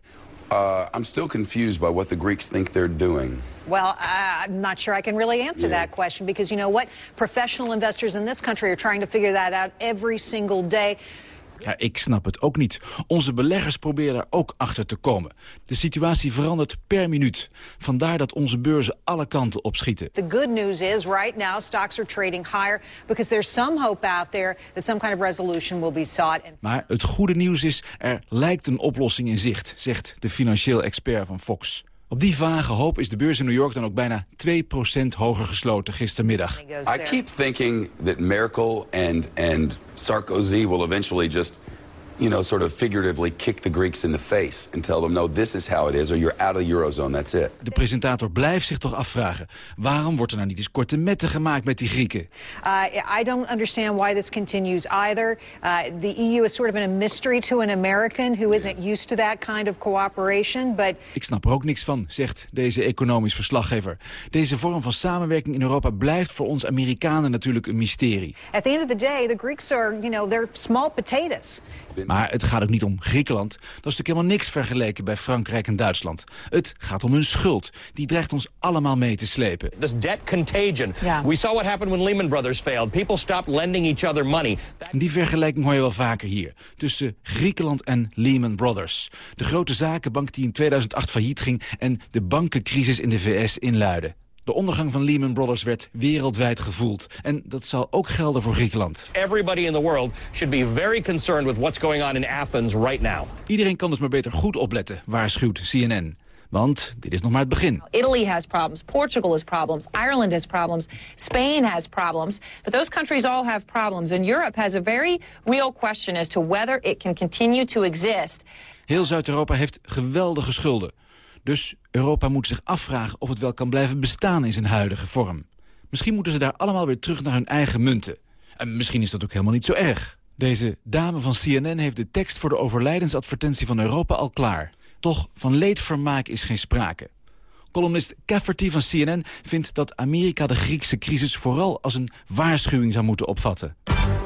Uh, I'm still confused by what the Greeks think they're doing.
Well, uh, I'm not sure I can really answer that question because you know what? Professional investors in this country are trying to figure that out every single day.
Ja, ik snap het ook niet. Onze beleggers proberen daar ook achter te komen. De situatie verandert per minuut. Vandaar dat onze beurzen alle kanten op schieten.
The good news is right now stocks are trading higher because there's some hope out there that some kind of resolution will be sought.
Maar het goede nieuws is, er lijkt een oplossing in zicht, zegt de financieel expert van Fox. Op die vage hoop is de beurs in New York dan ook bijna 2% hoger gesloten gistermiddag.
I keep thinking that Merkel and, and Sarkozy will eventually just you know, sort of figuratively kick the Greeks in the face and tell them, no, this is how it is, or you're out of the Eurozone, that's it.
De presentator blijft zich toch afvragen... waarom wordt er nou niet eens korte metten gemaakt met die Grieken?
Uh, I don't understand why this continues either. Uh, the EU is sort of a mystery to an American who isn't used to that kind of cooperation, but...
Ik snap er ook niks van, zegt deze economisch verslaggever. Deze vorm van samenwerking in Europa blijft voor ons Amerikanen natuurlijk een mysterie.
At the end of the day, the Greeks are, you know, they're small potatoes.
Maar het gaat ook niet om Griekenland. Dat is natuurlijk helemaal niks vergeleken bij Frankrijk en Duitsland. Het gaat om hun schuld. Die dreigt ons allemaal mee te slepen.
This debt contagion. We saw what happened when Lehman Brothers failed. People stopped lending each other money.
En die vergelijking hoor je wel vaker hier. Tussen Griekenland en Lehman Brothers. De grote zakenbank die in 2008 failliet ging... en de bankencrisis in de VS inluidde. De ondergang van Lehman Brothers werd wereldwijd gevoeld. En dat zal ook gelden voor Griekenland.
Everybody in the world should be very concerned with what's going on in Athens right now.
Iedereen kan dus maar beter goed opletten, waarschuwt CNN. Want dit is nog maar het begin.
Italy has problems, Portugal has problems, Ireland has problems, Spain has problems. But those countries all have problems. And Europe has a very real question as to whether it can continue to exist.
Heel Zuid-Europa heeft geweldige schulden. Dus Europa moet zich afvragen of het wel kan blijven bestaan in zijn huidige vorm. Misschien moeten ze daar allemaal weer terug naar hun eigen munten. En misschien is dat ook helemaal niet zo erg. Deze dame van CNN heeft de tekst voor de overlijdensadvertentie van Europa al klaar. Toch, van leedvermaak is geen sprake. Columnist Cafferty van CNN vindt dat Amerika de Griekse crisis vooral als een waarschuwing zou moeten opvatten.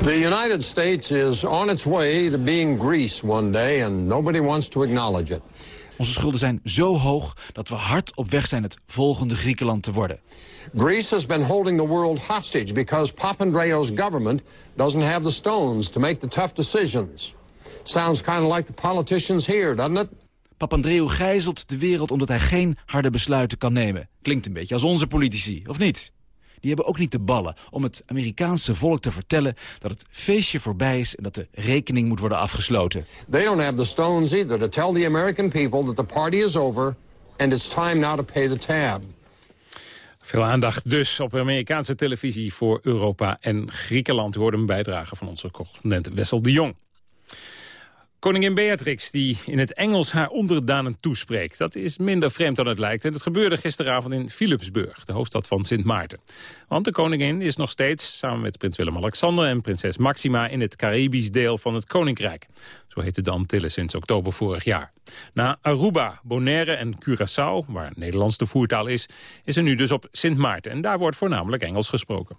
The United States is on its way to being Greece one day and nobody wants to acknowledge it.
Onze schulden zijn zo hoog dat we hard op weg zijn het volgende Griekenland te worden.
Greece has been holding the world hostage because Papandreou's government doesn't have the stones to make the tough decisions. Sounds kind of like the politicians here, doesn't it?
Papandreou gijzelt de wereld omdat hij geen harde besluiten kan nemen. Klinkt een beetje als onze politici, of niet? Die hebben ook niet de ballen om het Amerikaanse volk te vertellen... dat het feestje voorbij is en dat de rekening moet worden afgesloten.
They don't have the stones either to tell the American people that the party is over... and it's time now to pay the tab.
Veel aandacht dus op Amerikaanse televisie voor Europa en Griekenland. U hoorde een bijdrage van onze correspondent Wessel de Jong. Koningin Beatrix die in het Engels haar onderdanen toespreekt. Dat is minder vreemd dan het lijkt. En dat gebeurde gisteravond in Philipsburg, de hoofdstad van Sint Maarten. Want de koningin is nog steeds, samen met prins Willem-Alexander en prinses Maxima... in het Caribisch deel van het koninkrijk. Zo heette de Antilles sinds oktober vorig jaar. Na Aruba, Bonaire en Curaçao, waar Nederlands de voertaal is... is er nu dus op Sint Maarten. En daar wordt voornamelijk Engels gesproken.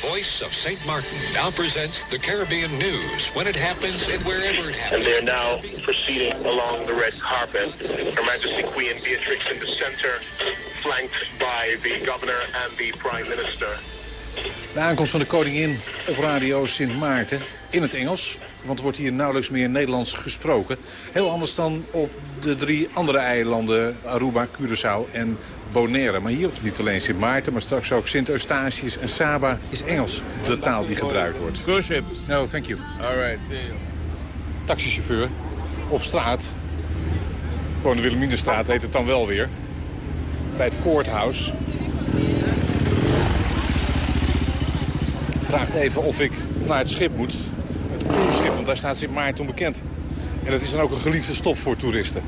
Voice of St. Martin now presents the Caribbean news when it happens and wherever it happens.
And they're now proceeding along the red carpet. Her Majesty Queen Beatrix in the center, flanked by the governor and the prime minister.
De aankomst van de koningin op radio Sint Maarten in het Engels. Want er wordt hier nauwelijks meer Nederlands gesproken. Heel anders dan op de drie andere eilanden, Aruba, Curaçao en Bonaire. Maar hier niet alleen Sint Maarten, maar straks ook Sint Eustatius en Saba is Engels. De taal die gebruikt wordt.
Go ship.
No, thank you.
All right, see you.
Taxichauffeur op straat. Gewoon de Wilhelminastraat heet het dan wel weer. Bij het Courthouse. Vraagt even of ik naar het schip moet. Het cruiseschip, want daar staat Sint Maarten onbekend. En dat is dan ook een geliefde stop voor toeristen.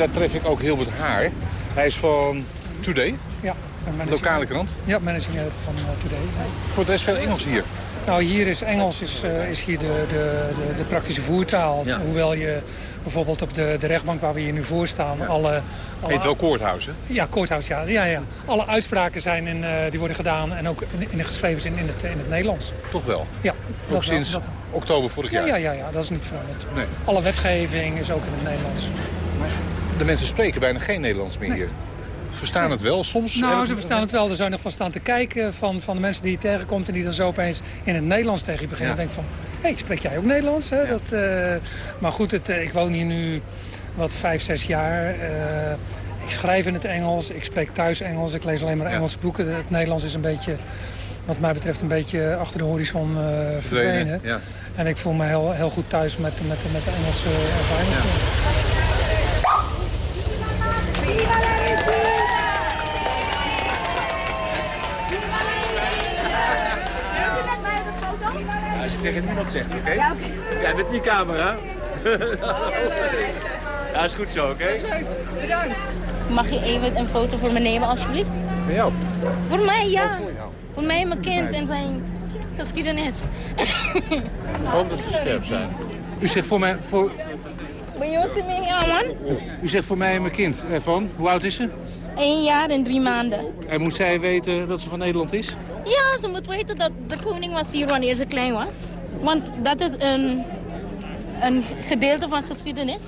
Daar tref ik ook Hilbert Haar. Hij is van Today,
Ja, managing-
lokale krant.
Ja, managing editor van eh, Today.
Voor de rest veel Engels hier.
Nou, hier is Engels is, eh, is hier de, de, de, de praktische voertaal.
Ja.
Hoewel je bijvoorbeeld op de, de rechtbank waar we hier nu voor staan... alle, alle
Heet wel Courthouse, hè?
Ja, Courthouse, ja. ja, ja. Alle uitspraken zijn in, eh, die worden gedaan en ook in, in de geschreven zin in het, in het Nederlands.
Toch wel?
Ja.
Ook
wel,
sinds
dat-
oktober vorig
Ja,
jaar.
ja, ja, ja, dat is niet veranderd.
Nee.
Alle wetgeving is ook in het Nederlands.
De mensen spreken bijna geen Nederlands meer hier. Verstaan het wel soms?
Nou, ze verstaan het wel. Er zijn nog van staan te kijken van, van de mensen die je tegenkomt... en die dan zo opeens in het Nederlands tegen je beginnen.
Ja.
En denk van, hé, hey, spreek jij ook Nederlands? Hè? Dat, eh, maar goed, het, eh, ik woon hier nu wat vijf, zes jaar. Eh, ik schrijf in het Engels, ik spreek thuis Engels. Ik lees alleen maar Engelse boeken. Het Nederlands is een beetje, wat mij betreft, een beetje achter de horizon verdwenen.
Ja.
En ik voel me heel, heel goed thuis met, met, met de Engelse ervaring.
Niemand zegt, oké?
Ja,
met die camera. ja, is goed zo, oké?
Bedankt. Mag je even een foto voor me nemen, alsjeblieft?
Voor jou?
Voor mij, ja. Voor mij en mijn kind en zijn geschiedenis.
Omdat ze scherp zijn. U zegt voor mij... Voor... U zegt voor mij en mijn kind. Eh, van, hoe oud is ze?
Eén jaar en drie maanden.
En moet zij weten dat ze van Nederland is?
Ja, ze moet weten dat de koning was hier wanneer ze klein was. Want dat is een, een gedeelte van geschiedenis.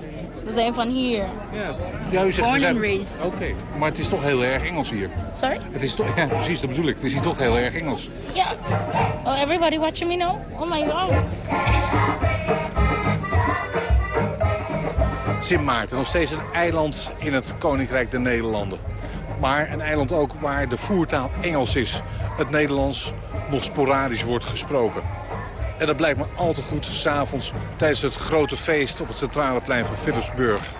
We zijn van hier.
Ja, ja u zegt
Born
we zijn...
and raised.
Oké, maar het is toch heel erg Engels hier.
Sorry?
Het is toch, ja, precies, dat bedoel ik. Het is hier toch heel erg Engels.
Ja. Oh, everybody watching me now? Oh my god.
Sint Maarten, nog steeds een eiland in het Koninkrijk der Nederlanden. Maar een eiland ook waar de voertaal Engels is. Het Nederlands nog sporadisch wordt gesproken. En dat blijkt me al te goed s'avonds tijdens het grote feest op het centrale plein van Philipsburg.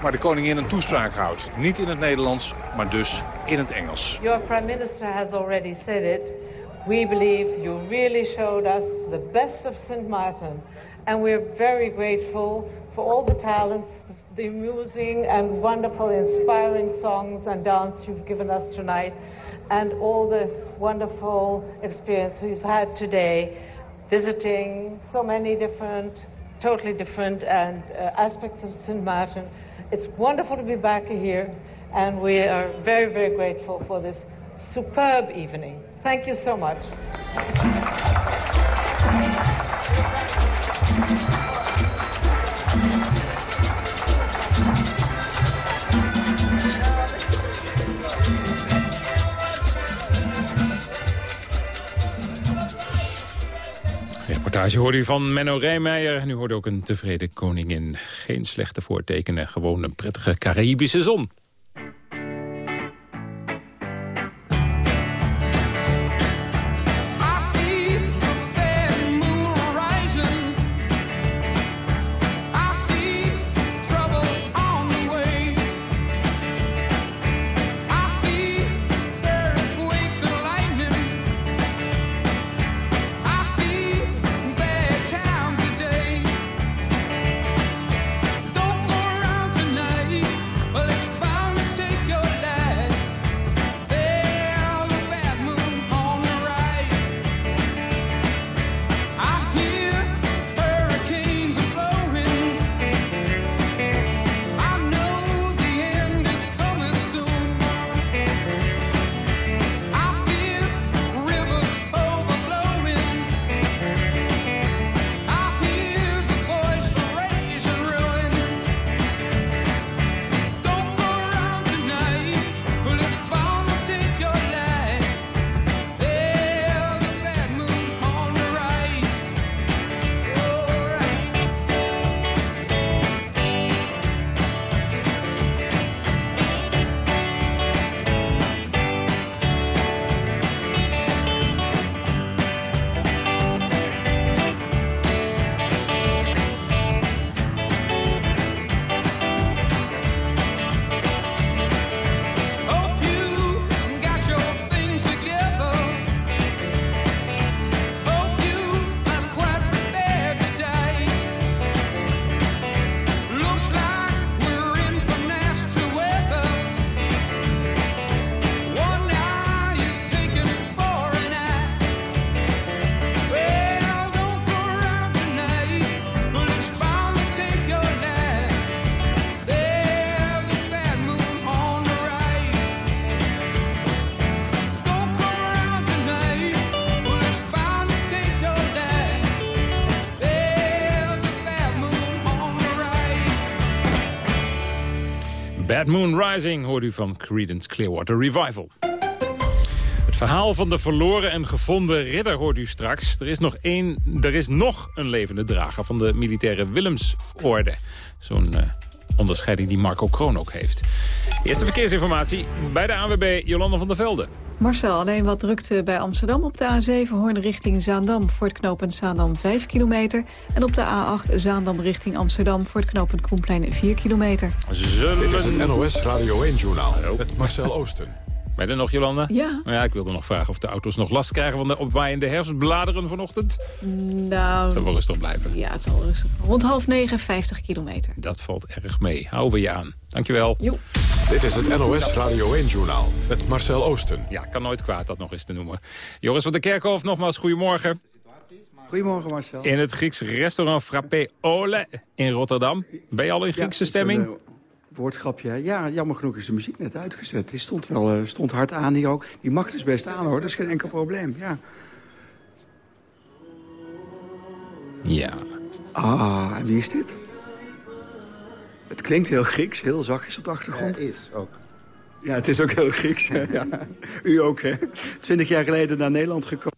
Waar de koningin een toespraak houdt. Niet in het Nederlands, maar dus in het Engels.
Your Prime Minister has already said it. We believe you really showed us the best of St. Martin. And we're very grateful for all the talents, the, amusing and wonderful, inspiring songs and dance you've given us tonight, and all the wonderful experience we've had today visiting so many different, totally different and uh, aspects of St. Martin. It's wonderful to be back here, and we are very, very grateful for this superb evening. Thank you so much.
Reportage hoorde u van Menno Rijmeijer. En u hoorde ook een tevreden koningin. Geen slechte voortekenen, gewoon een prettige Caribische zon.
Bad Moon Rising
hoorde u van Creedence Clearwater Revival. Het verhaal van de verloren en gevonden ridder hoort u straks. Er is nog, één, er is nog een levende drager van de militaire Willemsorde. Zo'n eh, onderscheiding die Marco Kroon ook heeft. Eerste verkeersinformatie bij de ANWB Jolanda van der Velde.
Marcel, alleen wat drukte bij Amsterdam op de A7 Hoorn richting Zaandam... voor het knooppunt Zaandam 5 kilometer. En op de A8 Zaandam richting Amsterdam voor het knooppunt Koenplein 4 kilometer.
Zullen...
Dit is het NOS Radio 1-journaal met Marcel Oosten.
Ben je er nog, Jolanda?
Ja.
Nou ja, ik wilde nog vragen of de auto's nog last krijgen van de opwaaiende herfstbladeren vanochtend.
Nou,
Het zal wel rustig blijven.
ja, het zal rustig. Rond half negen, 50 kilometer.
Dat valt erg mee. Houden we je aan. Dankjewel.
Jo.
Dit is het NOS Radio 1-journaal met Marcel Oosten.
Ja, kan nooit kwaad dat nog eens te noemen. Joris van der Kerkhof, nogmaals goedemorgen.
Goedemorgen Marcel.
In het Grieks restaurant Frappé Ole in Rotterdam. Ben je al in Griekse
Ja,
stemming?
Woordgrapje. Ja, jammer genoeg is de muziek net uitgezet. Die stond wel eh, stond hard aan hier ook. Die mag dus best aan hoor, dat is geen enkel probleem. Ja.
Ja.
Ah, en wie is dit? Het klinkt heel Grieks, heel zachtjes op de achtergrond.
Het is ook.
Ja, het is ook heel Grieks. hè, ja. U ook, hè? Twintig jaar geleden naar Nederland gekomen.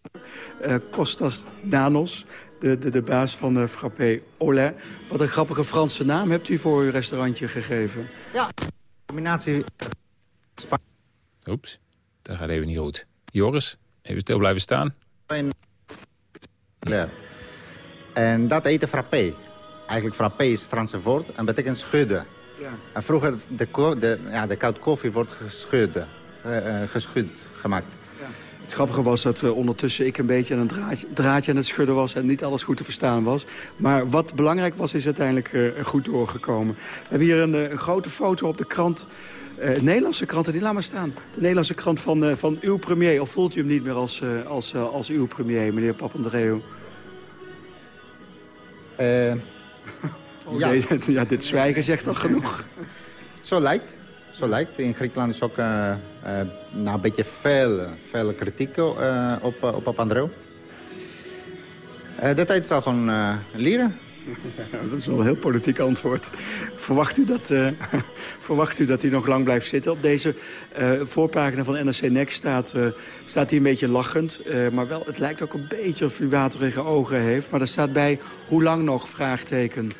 Eh, Kostas Nanos, de, de, de baas van uh, Frappé Olé. Wat een grappige Franse naam hebt u voor uw restaurantje gegeven.
Ja, combinatie.
Oeps, dat gaat even niet goed. Joris, even stil blijven staan.
Ja. En dat eten frappé. Eigenlijk frappé is het Franse woord en betekent schudden.
Ja.
En vroeger, de, de, ja, de koud koffie wordt geschudden, eh, eh, geschud gemaakt.
Het grappige was dat eh, ondertussen ik een beetje aan een draadje, draadje aan het schudden was... en niet alles goed te verstaan was. Maar wat belangrijk was, is uiteindelijk eh, goed doorgekomen. We hebben hier een, eh, een grote foto op de krant... eh, Nederlandse krant, en die laat maar staan. De Nederlandse krant van, eh, van uw premier. Of voelt u hem niet meer als, eh, als, eh, als uw premier, meneer Papandreou?
Eh,
Oh,
ja.
nee, ja, dit zwijgen zegt al genoeg.
Zo lijkt. Zo lijkt. In Griekenland is ook eh, eh, nou, een beetje veel, veel kritiek eh, op, op Papandreou. De tijd zal gewoon leren.
Dat is wel een heel politiek antwoord. Verwacht u dat, verwacht u dat hij nog lang blijft zitten? Op deze voorpagina van NRC Next staat, staat hij een beetje lachend. maar wel, het lijkt ook een beetje of hij waterige ogen heeft. Maar er staat bij, hoe lang nog? Vraagteken.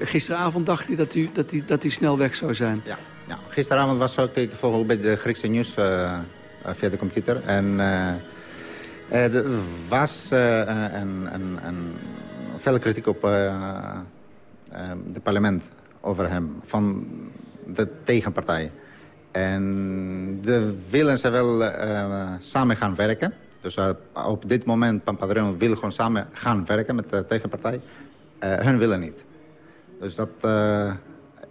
Gisteravond dacht hij dat hij, dat, hij, dat hij snel weg zou zijn.
Ja. Ja, gisteravond was ook, ik volg bij de Griekse nieuws eh, eh, via de computer. En eh, eh, er was een, een, een, veel kritiek op het parlement over hem. Van de tegenpartij. En de willen ze wel samen gaan werken. Dus op dit moment, Papadreou wil gewoon samen gaan werken met de tegenpartij. Hun willen niet. Dus dat,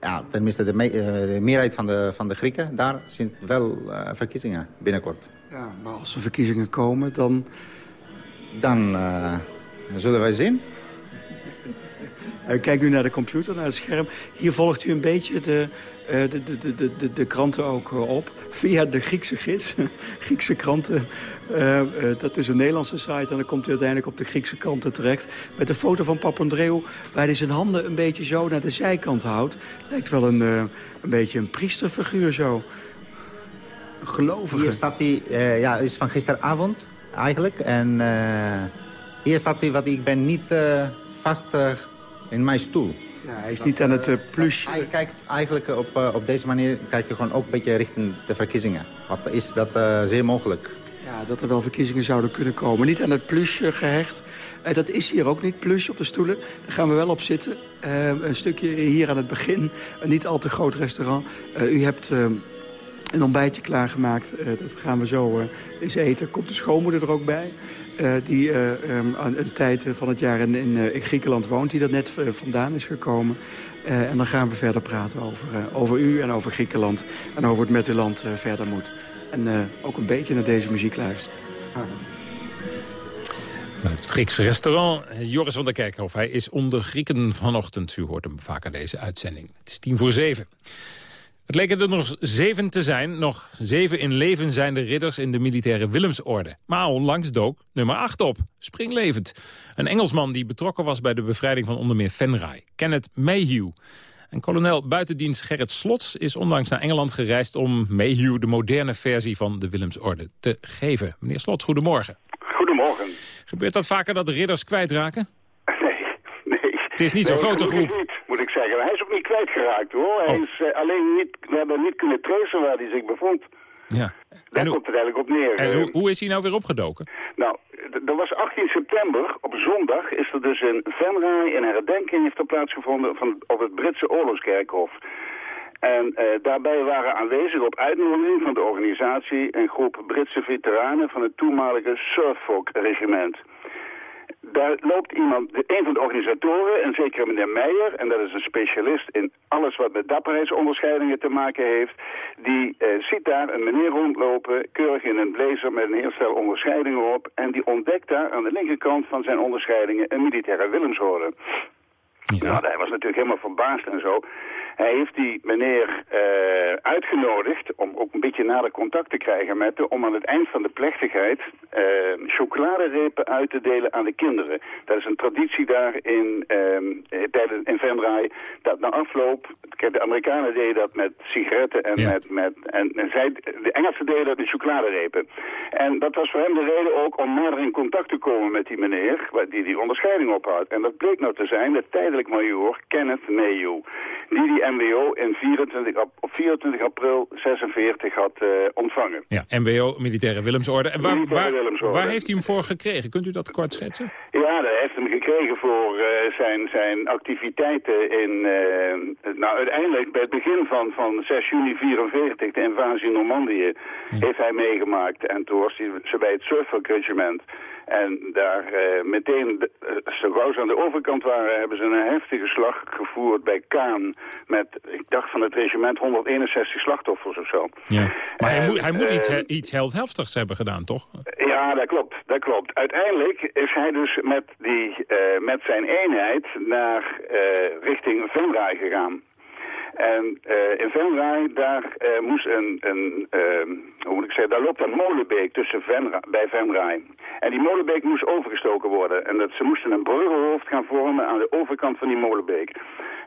ja, tenminste de, me- eh, de meerderheid van de, van de Grieken, daar zien wel eh, verkiezingen binnenkort.
Ja, maar als er verkiezingen komen, dan...
Dan eh, zullen wij zien.
U kijkt nu naar de computer, naar het scherm. Hier volgt u een beetje de, eh, de, de, de, de, kranten ook eh, op. Via de Griekse gids. Griekse kranten. Eh, eh, dat is een Nederlandse site. En dan komt u uiteindelijk op de Griekse kranten terecht. Met een foto van Papandreou. Waar hij zijn handen een beetje zo naar de zijkant houdt. Lijkt wel een, eh, een beetje een priesterfiguur zo. Een gelovige.
Hier staat hij, eh, ja, is van gisteravond eigenlijk. En eh, hier staat hij, wat ik ben niet eh, vast eh, in mijn stoel.
Ja, hij is niet aan het uh, plusje.
Hij kijkt eigenlijk op, uh, op deze manier kijkt hij gewoon ook een beetje richting de verkiezingen. Wat is dat uh, zeer mogelijk?
Ja, dat er wel verkiezingen zouden kunnen komen. Niet aan het plusje gehecht. Dat is hier ook niet, plus op de stoelen. Daar gaan we wel op zitten. Een stukje hier aan het begin. Een niet al te groot restaurant. U hebt een ontbijtje klaargemaakt. Dat gaan we zo eens eten. Komt de schoonmoeder er ook bij. Uh, die uh, um, een tijd van het jaar in, in, in Griekenland woont. Die er net vandaan is gekomen. en dan gaan we verder praten over, over u en over Griekenland. En over het met uw land verder moet. En ook een beetje naar deze muziek luisteren.
Het Griekse restaurant Joris van der Kerkhof. Hij is onder Grieken vanochtend. U hoort hem vaker deze uitzending. Het is tien voor zeven. Het leken er nog zeven te zijn. Nog zeven in leven zijn de ridders in de militaire Willemsorde. Maar onlangs dook nummer acht op. Springlevend. Een Engelsman die betrokken was bij de bevrijding van onder meer Venray. Kenneth Mayhew. En kolonel buitendienst Gerrit Slots is onlangs naar Engeland gereisd... om Mayhew de moderne versie van de Willemsorde te geven. Meneer Slots, goedemorgen.
Goedemorgen.
Gebeurt dat vaker dat ridders kwijtraken? Het is niet zo'n
nee,
grote groep.
Niet, moet ik zeggen. Hij is ook niet kwijtgeraakt hoor. Hij
Oh.
is uh, alleen niet, we hebben niet kunnen tracen waar hij zich bevond.
Ja.
Daar komt het eigenlijk op neer.
En hoe, hoe is hij nou weer opgedoken?
Nou, dat was 18 september. Op zondag is er dus in Venray een herdenking heeft er plaatsgevonden van, op het Britse oorlogskerkhof. En eh, daarbij waren aanwezig op uitnodiging van de organisatie een groep Britse veteranen van het toenmalige Suffolk-regiment. Daar loopt iemand, een van de organisatoren, en zeker meneer Meijer, en dat is een specialist in alles wat met dapperheidsonderscheidingen te maken heeft, die eh, ziet daar een meneer rondlopen, keurig in een blazer met een heel stel onderscheidingen op, en die ontdekt daar aan de linkerkant van zijn onderscheidingen een militaire Willemsorde. Nou, hij was natuurlijk helemaal verbaasd en zo. Hij heeft die meneer eh, uitgenodigd om ook een beetje nader contact te krijgen met hem... om aan het eind van de plechtigheid eh, chocoladerepen uit te delen aan de kinderen. Dat is een traditie daar in, eh, tijdens- in Venray. Dat na afloop, kijk, de Amerikanen deden dat met sigaretten en met... met en, en zij, de Engelsen deden dat met chocoladerepen. En dat was voor hem de reden ook om nader in contact te komen met die meneer... waar- die die onderscheiding ophoudt. En dat bleek nou te zijn de tijdelijk majoor Kenneth Mayhew... die die MWO in 24, ap- op 24 april 46 had eh, ontvangen.
Ja, MWO, militaire Willemsorde. En waar,
Militaire
waar,
Willemsorde.
waar heeft hij hem voor gekregen? Kunt u dat kort schetsen?
Ja, dat heeft hem gekregen voor eh, zijn, zijn activiteiten in... eh, nou, uiteindelijk bij het begin van, van 6 juni 44, de invasie in Normandië, heeft hij meegemaakt. En toen was hij bij het Suffolk regiment. En daar eh, meteen, de- eh, zo gauw ze aan de overkant waren, hebben ze een heftige slag gevoerd bij Kaan. Met, ik dacht van het regiment, 161 slachtoffers of zo.
Ja. Maar hij moet, hij moet
eh,
iets, he- iets heldhaftigs hebben gedaan, toch?
Ja, dat klopt, dat klopt. Uiteindelijk is hij dus met, die, eh, met zijn eenheid naar eh, richting Venray gegaan. En eh, in Venray, daar eh, moest een, een ehm, hoe moet ik zeggen, daar loopt een molenbeek tussen Venra, bij Venray. En die molenbeek moest overgestoken worden. En dat, ze moesten een bruggenhoofd gaan vormen aan de overkant van die molenbeek.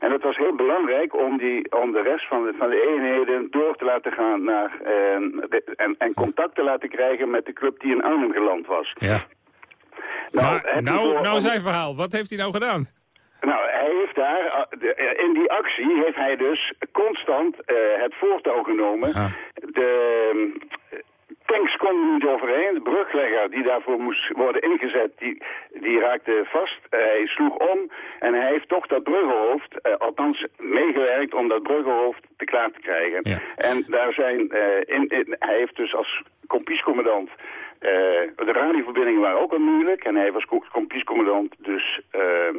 En dat was heel belangrijk om, die, om de rest van de, van de eenheden door te laten gaan naar, eh, de- en, en contact te laten krijgen met de club die in Arnhem geland was.
Ja.
Nou,
maar nou, nou zijn verhaal. Wat heeft hij nou gedaan?
Hij heeft daar, eh, eh, in die actie heeft hij dus constant eh, het voortouw genomen. De eh, tanks konden niet overheen. De bruglegger die daarvoor moest worden ingezet, die, die raakte vast. hij sloeg om en hij heeft toch dat bruggenhoofd, althans meegewerkt om dat bruggenhoofd te klaar te krijgen. En daar zijn, in, in- hij heeft dus als kompiescommandant de radioverbindingen waren ook al moeilijk. En hij was co- kompiescommandant, dus ehm,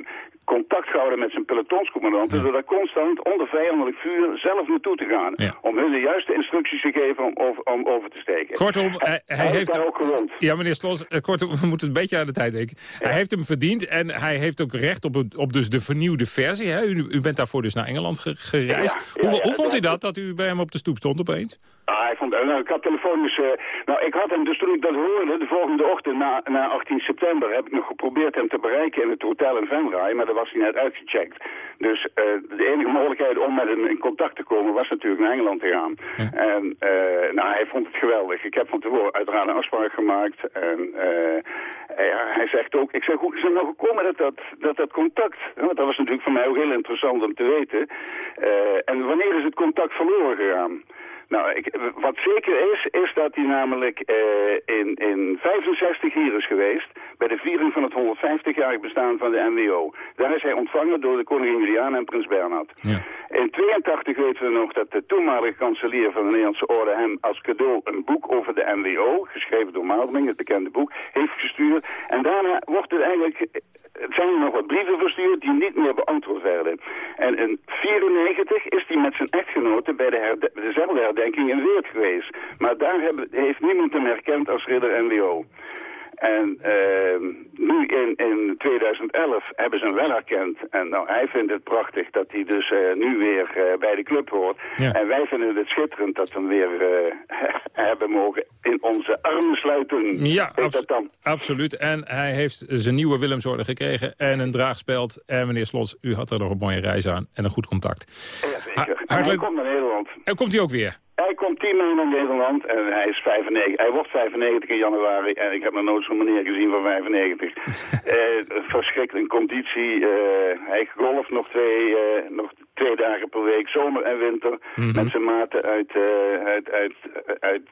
contact gehouden met zijn pelotonscommandanten... door daar constant onder vijandelijk vuur zelf naartoe te gaan. Om hun de juiste instructies te geven om over, om over te steken.
Kortom, hij, hij
heeft
heeft
daar ook gewond.
Ja, meneer Slos, eh, kortom, we moeten een beetje aan de tijd denken. Hij heeft hem verdiend en hij heeft ook recht op, een- op dus de vernieuwde versie. Hè? U, u bent daarvoor dus naar Engeland ge- gereisd.
Ja, ja,
hoe,
ja,
hoe vond u
dat-
dat, u bij hem op de stoep stond opeens?
Ah, ik, vond, nou, ik had telefonisch... eh, nou, ik had hem dus toen ik dat hoorde, de volgende ochtend na, na 18 september... heb ik nog geprobeerd hem te bereiken in het hotel in Venray, maar was hij net uitgecheckt. Dus eh, de enige mogelijkheid om met hem in contact te komen was natuurlijk naar Engeland te gaan. En eh, nou, hij vond het geweldig. Ik heb van tevoren uiteraard een afspraak gemaakt. En eh, ja, hij zegt ook... Ik zeg, hoe is het nou gekomen dat dat, dat, dat contact... Want dat was natuurlijk voor mij ook heel interessant om te weten. En wanneer is het contact verloren gegaan? Nou, ik, wat zeker is, is dat hij namelijk eh, in, in 65 hier is geweest... bij de viering van het 150-jarig bestaan van de MWO. Daar is hij ontvangen door de koningin Juliana en prins Bernhard. In 82 weten we nog dat de toenmalige kanselier van de Nederlandse Orde... hem als cadeau een boek over de MWO, geschreven door Maaldering, het bekende boek, heeft gestuurd. En daarna wordt het eigenlijk zijn er nog wat brieven verstuurd die niet meer beantwoord werden. En in 94 is hij met zijn echtgenote bij de herde- dezelfde herdenking in Weert geweest. Maar daar heeft niemand hem herkend als ridder NWO. En ehm, nu in, in 2011 hebben ze hem wel herkend. En nou, hij vindt het prachtig dat hij dus eh, nu weer eh, bij de club hoort. En wij vinden het schitterend dat we hem weer eh, hebben mogen in onze armen sluiten.
Ja,
dat dan?
absoluut. En hij heeft zijn nieuwe Willemsorde gekregen en een draagspeld. En meneer Slots, u had er nog een mooie reis aan en een goed contact.
Zeker.
Hartelijk-
komt naar Nederland.
En komt hij ook weer?
Hij komt 10 maanden naar Nederland en hij is 95. Hij wordt 95 in januari en ik heb nog nooit zo'n meneer gezien van 95. eh verschrikkelijk conditie. eh, hij golft nog twee, eh, nog twee dagen per week, zomer en winter.
Mhm.
Met zijn maten uit, eh, uit, uit, uit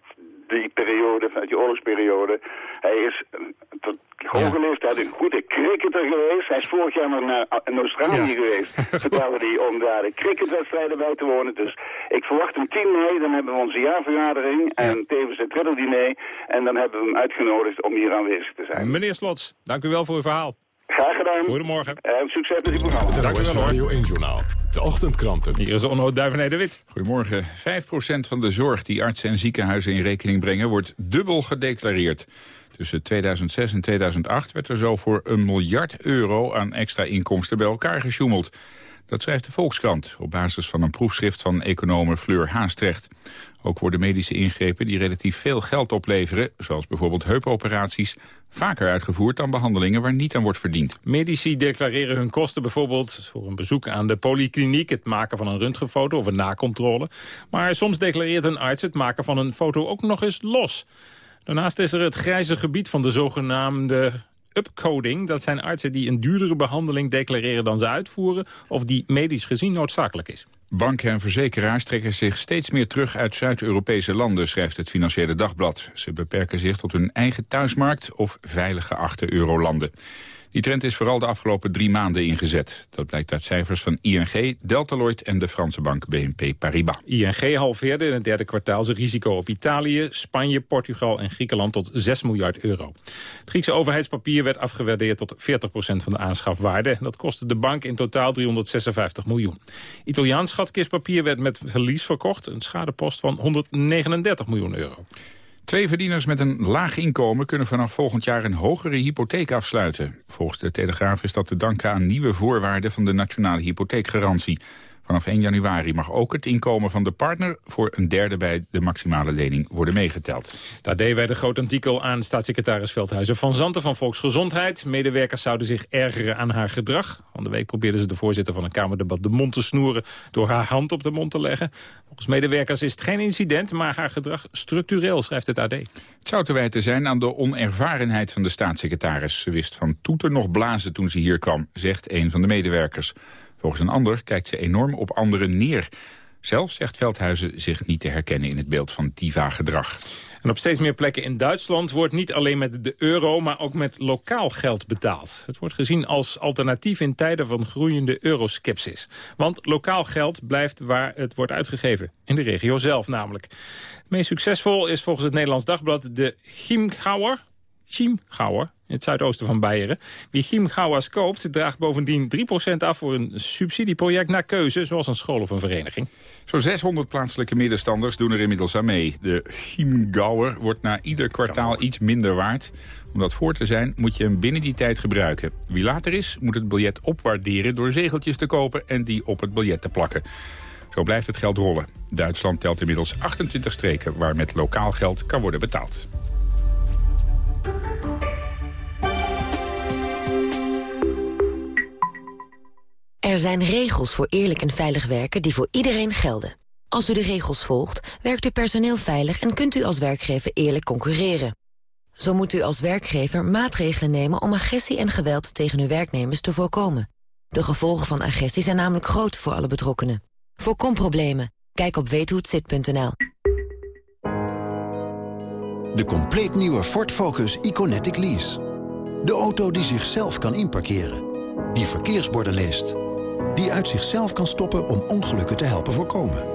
die periode, uit die oorlogsperiode. Hij is eh, tot hoge leeftijd een goede cricketer geweest. Hij is vorig jaar nog naar in Australië geweest. Vertelde hij om daar de cricketwedstrijden bij te wonen. Dus ik verwacht hem 10 mei, dan hebben we onze jaarvergadering en tevens het riddeldiner. En dan hebben we hem uitgenodigd om hier aanwezig te zijn.
Meneer Slots, dank u wel voor uw verhaal.
Graag gedaan.
Goedemorgen.
En succes met uw programma.
Het NOS Radio 1 Journaal. De ochtendkranten.
Hier is Onno Duivenij de Wit.
Goedemorgen. 5% van de zorg die artsen en ziekenhuizen in rekening brengen... wordt dubbel gedeclareerd. Tussen 2006 en 2008 werd er zo voor een miljard euro... aan extra inkomsten bij elkaar gesjoemeld. Dat schrijft de Volkskrant op basis van een proefschrift van economen Fleur Haastrecht. Ook worden medische ingrepen die relatief veel geld opleveren... zoals bijvoorbeeld heupoperaties, vaker uitgevoerd dan behandelingen waar niet aan wordt verdiend.
Medici declareren hun kosten bijvoorbeeld voor een bezoek aan de polykliniek... het maken van een röntgenfoto of een nakontrole. Maar soms declareert een arts het maken van een foto ook nog eens los. Daarnaast is er het grijze gebied van de zogenaamde upcoding. Dat zijn artsen die een duurdere behandeling declareren dan ze uitvoeren... of die medisch gezien noodzakelijk is.
Banken en verzekeraars trekken zich steeds meer terug uit Zuid-Europese landen, schrijft het Financiële Dagblad. Ze beperken zich tot hun eigen thuismarkt of veilig geachte eurolanden. Die trend is vooral de afgelopen drie maanden ingezet. Dat blijkt uit cijfers van ING, Deltaloid en de Franse bank BNP Paribas.
ING halveerde in het derde kwartaal zijn risico op Italië, Spanje, Portugal en Griekenland tot 6 miljard euro. Het Griekse overheidspapier werd afgewaardeerd tot 40% van de aanschafwaarde. Dat kostte de bank in totaal 356 miljoen. Italiaans schatkistpapier werd met verlies verkocht, een schadepost van 139 miljoen euro.
Twee verdieners met een laag inkomen kunnen vanaf volgend jaar een hogere hypotheek afsluiten. Volgens de Telegraaf is dat te danken aan nieuwe voorwaarden van de nationale hypotheekgarantie. Vanaf 1 januari mag ook het inkomen van de partner voor een derde bij de maximale lening worden meegeteld.
Daar deed wij de groot artikel aan staatssecretaris Veldhuizen van Zanten van Volksgezondheid. Medewerkers zouden zich ergeren aan haar gedrag. Van de week probeerde ze de voorzitter van een Kamerdebat de mond te snoeren door haar hand op de mond te leggen. Volgens medewerkers is het geen incident, maar haar gedrag structureel, schrijft het AD.
Het zou te wijten zijn aan de onervarenheid van de staatssecretaris. Ze wist van toeter nog blazen toen ze hier kwam, zegt een van de medewerkers. Volgens een ander kijkt ze enorm op anderen neer. Zelf zegt Veldhuizen zich niet te herkennen in het beeld van diva-gedrag.
En op steeds meer plekken in Duitsland wordt niet alleen met de euro... maar ook met lokaal geld betaald. Het wordt gezien als alternatief in tijden van groeiende euroskepsis. Want lokaal geld blijft waar het wordt uitgegeven. In de regio zelf namelijk. Meest succesvol is volgens het Nederlands Dagblad de Chiemgauer... Chiemgauer, in het zuidoosten van Beieren. Wie Chiemgauers koopt, draagt bovendien 3% af voor een subsidieproject naar keuze, zoals een school of een vereniging.
Zo'n 600 plaatselijke middenstanders doen er inmiddels aan mee. De Chiemgauer wordt na ieder kwartaal iets minder waard. Om dat voor te zijn moet je hem binnen die tijd gebruiken. Wie later is, moet het biljet opwaarderen door zegeltjes te kopen en die op het biljet te plakken. Zo blijft het geld rollen. Duitsland telt inmiddels 28 streken waar met lokaal geld kan worden betaald.
Er zijn regels voor eerlijk en veilig werken die voor iedereen gelden. Als u de regels volgt, werkt uw personeel veilig... en kunt u als werkgever eerlijk concurreren. Zo moet u als werkgever maatregelen nemen om agressie en geweld tegen uw werknemers te voorkomen. De gevolgen van agressie zijn namelijk groot voor alle betrokkenen. Voorkom problemen. Kijk op weethohetzit.nl.
De compleet nieuwe Ford Focus Iconetic Lease. De auto die zichzelf kan inparkeren. Die verkeersborden leest. Die uit zichzelf kan stoppen om ongelukken te helpen voorkomen.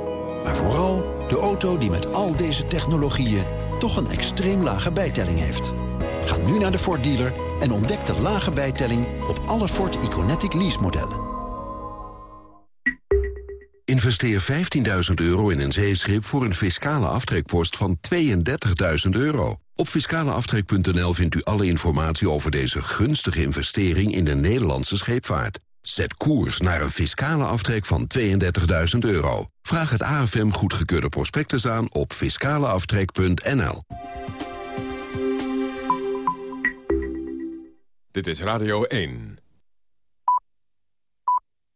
Maar vooral de auto die met al deze technologieën... toch een extreem lage bijtelling heeft. Ga nu naar de Ford dealer en ontdek de lage bijtelling... op alle Ford Iconetic Lease modellen.
Investeer 15.000 euro in een zeeschip voor een fiscale aftrekpost van 32.000 euro. Op fiscaleaftrek.nl vindt u alle informatie over deze gunstige investering in de Nederlandse scheepvaart. Zet koers naar een fiscale aftrek van 32.000 euro. Vraag het AFM goedgekeurde prospectus aan op fiscaleaftrek.nl.
Dit is Radio 1.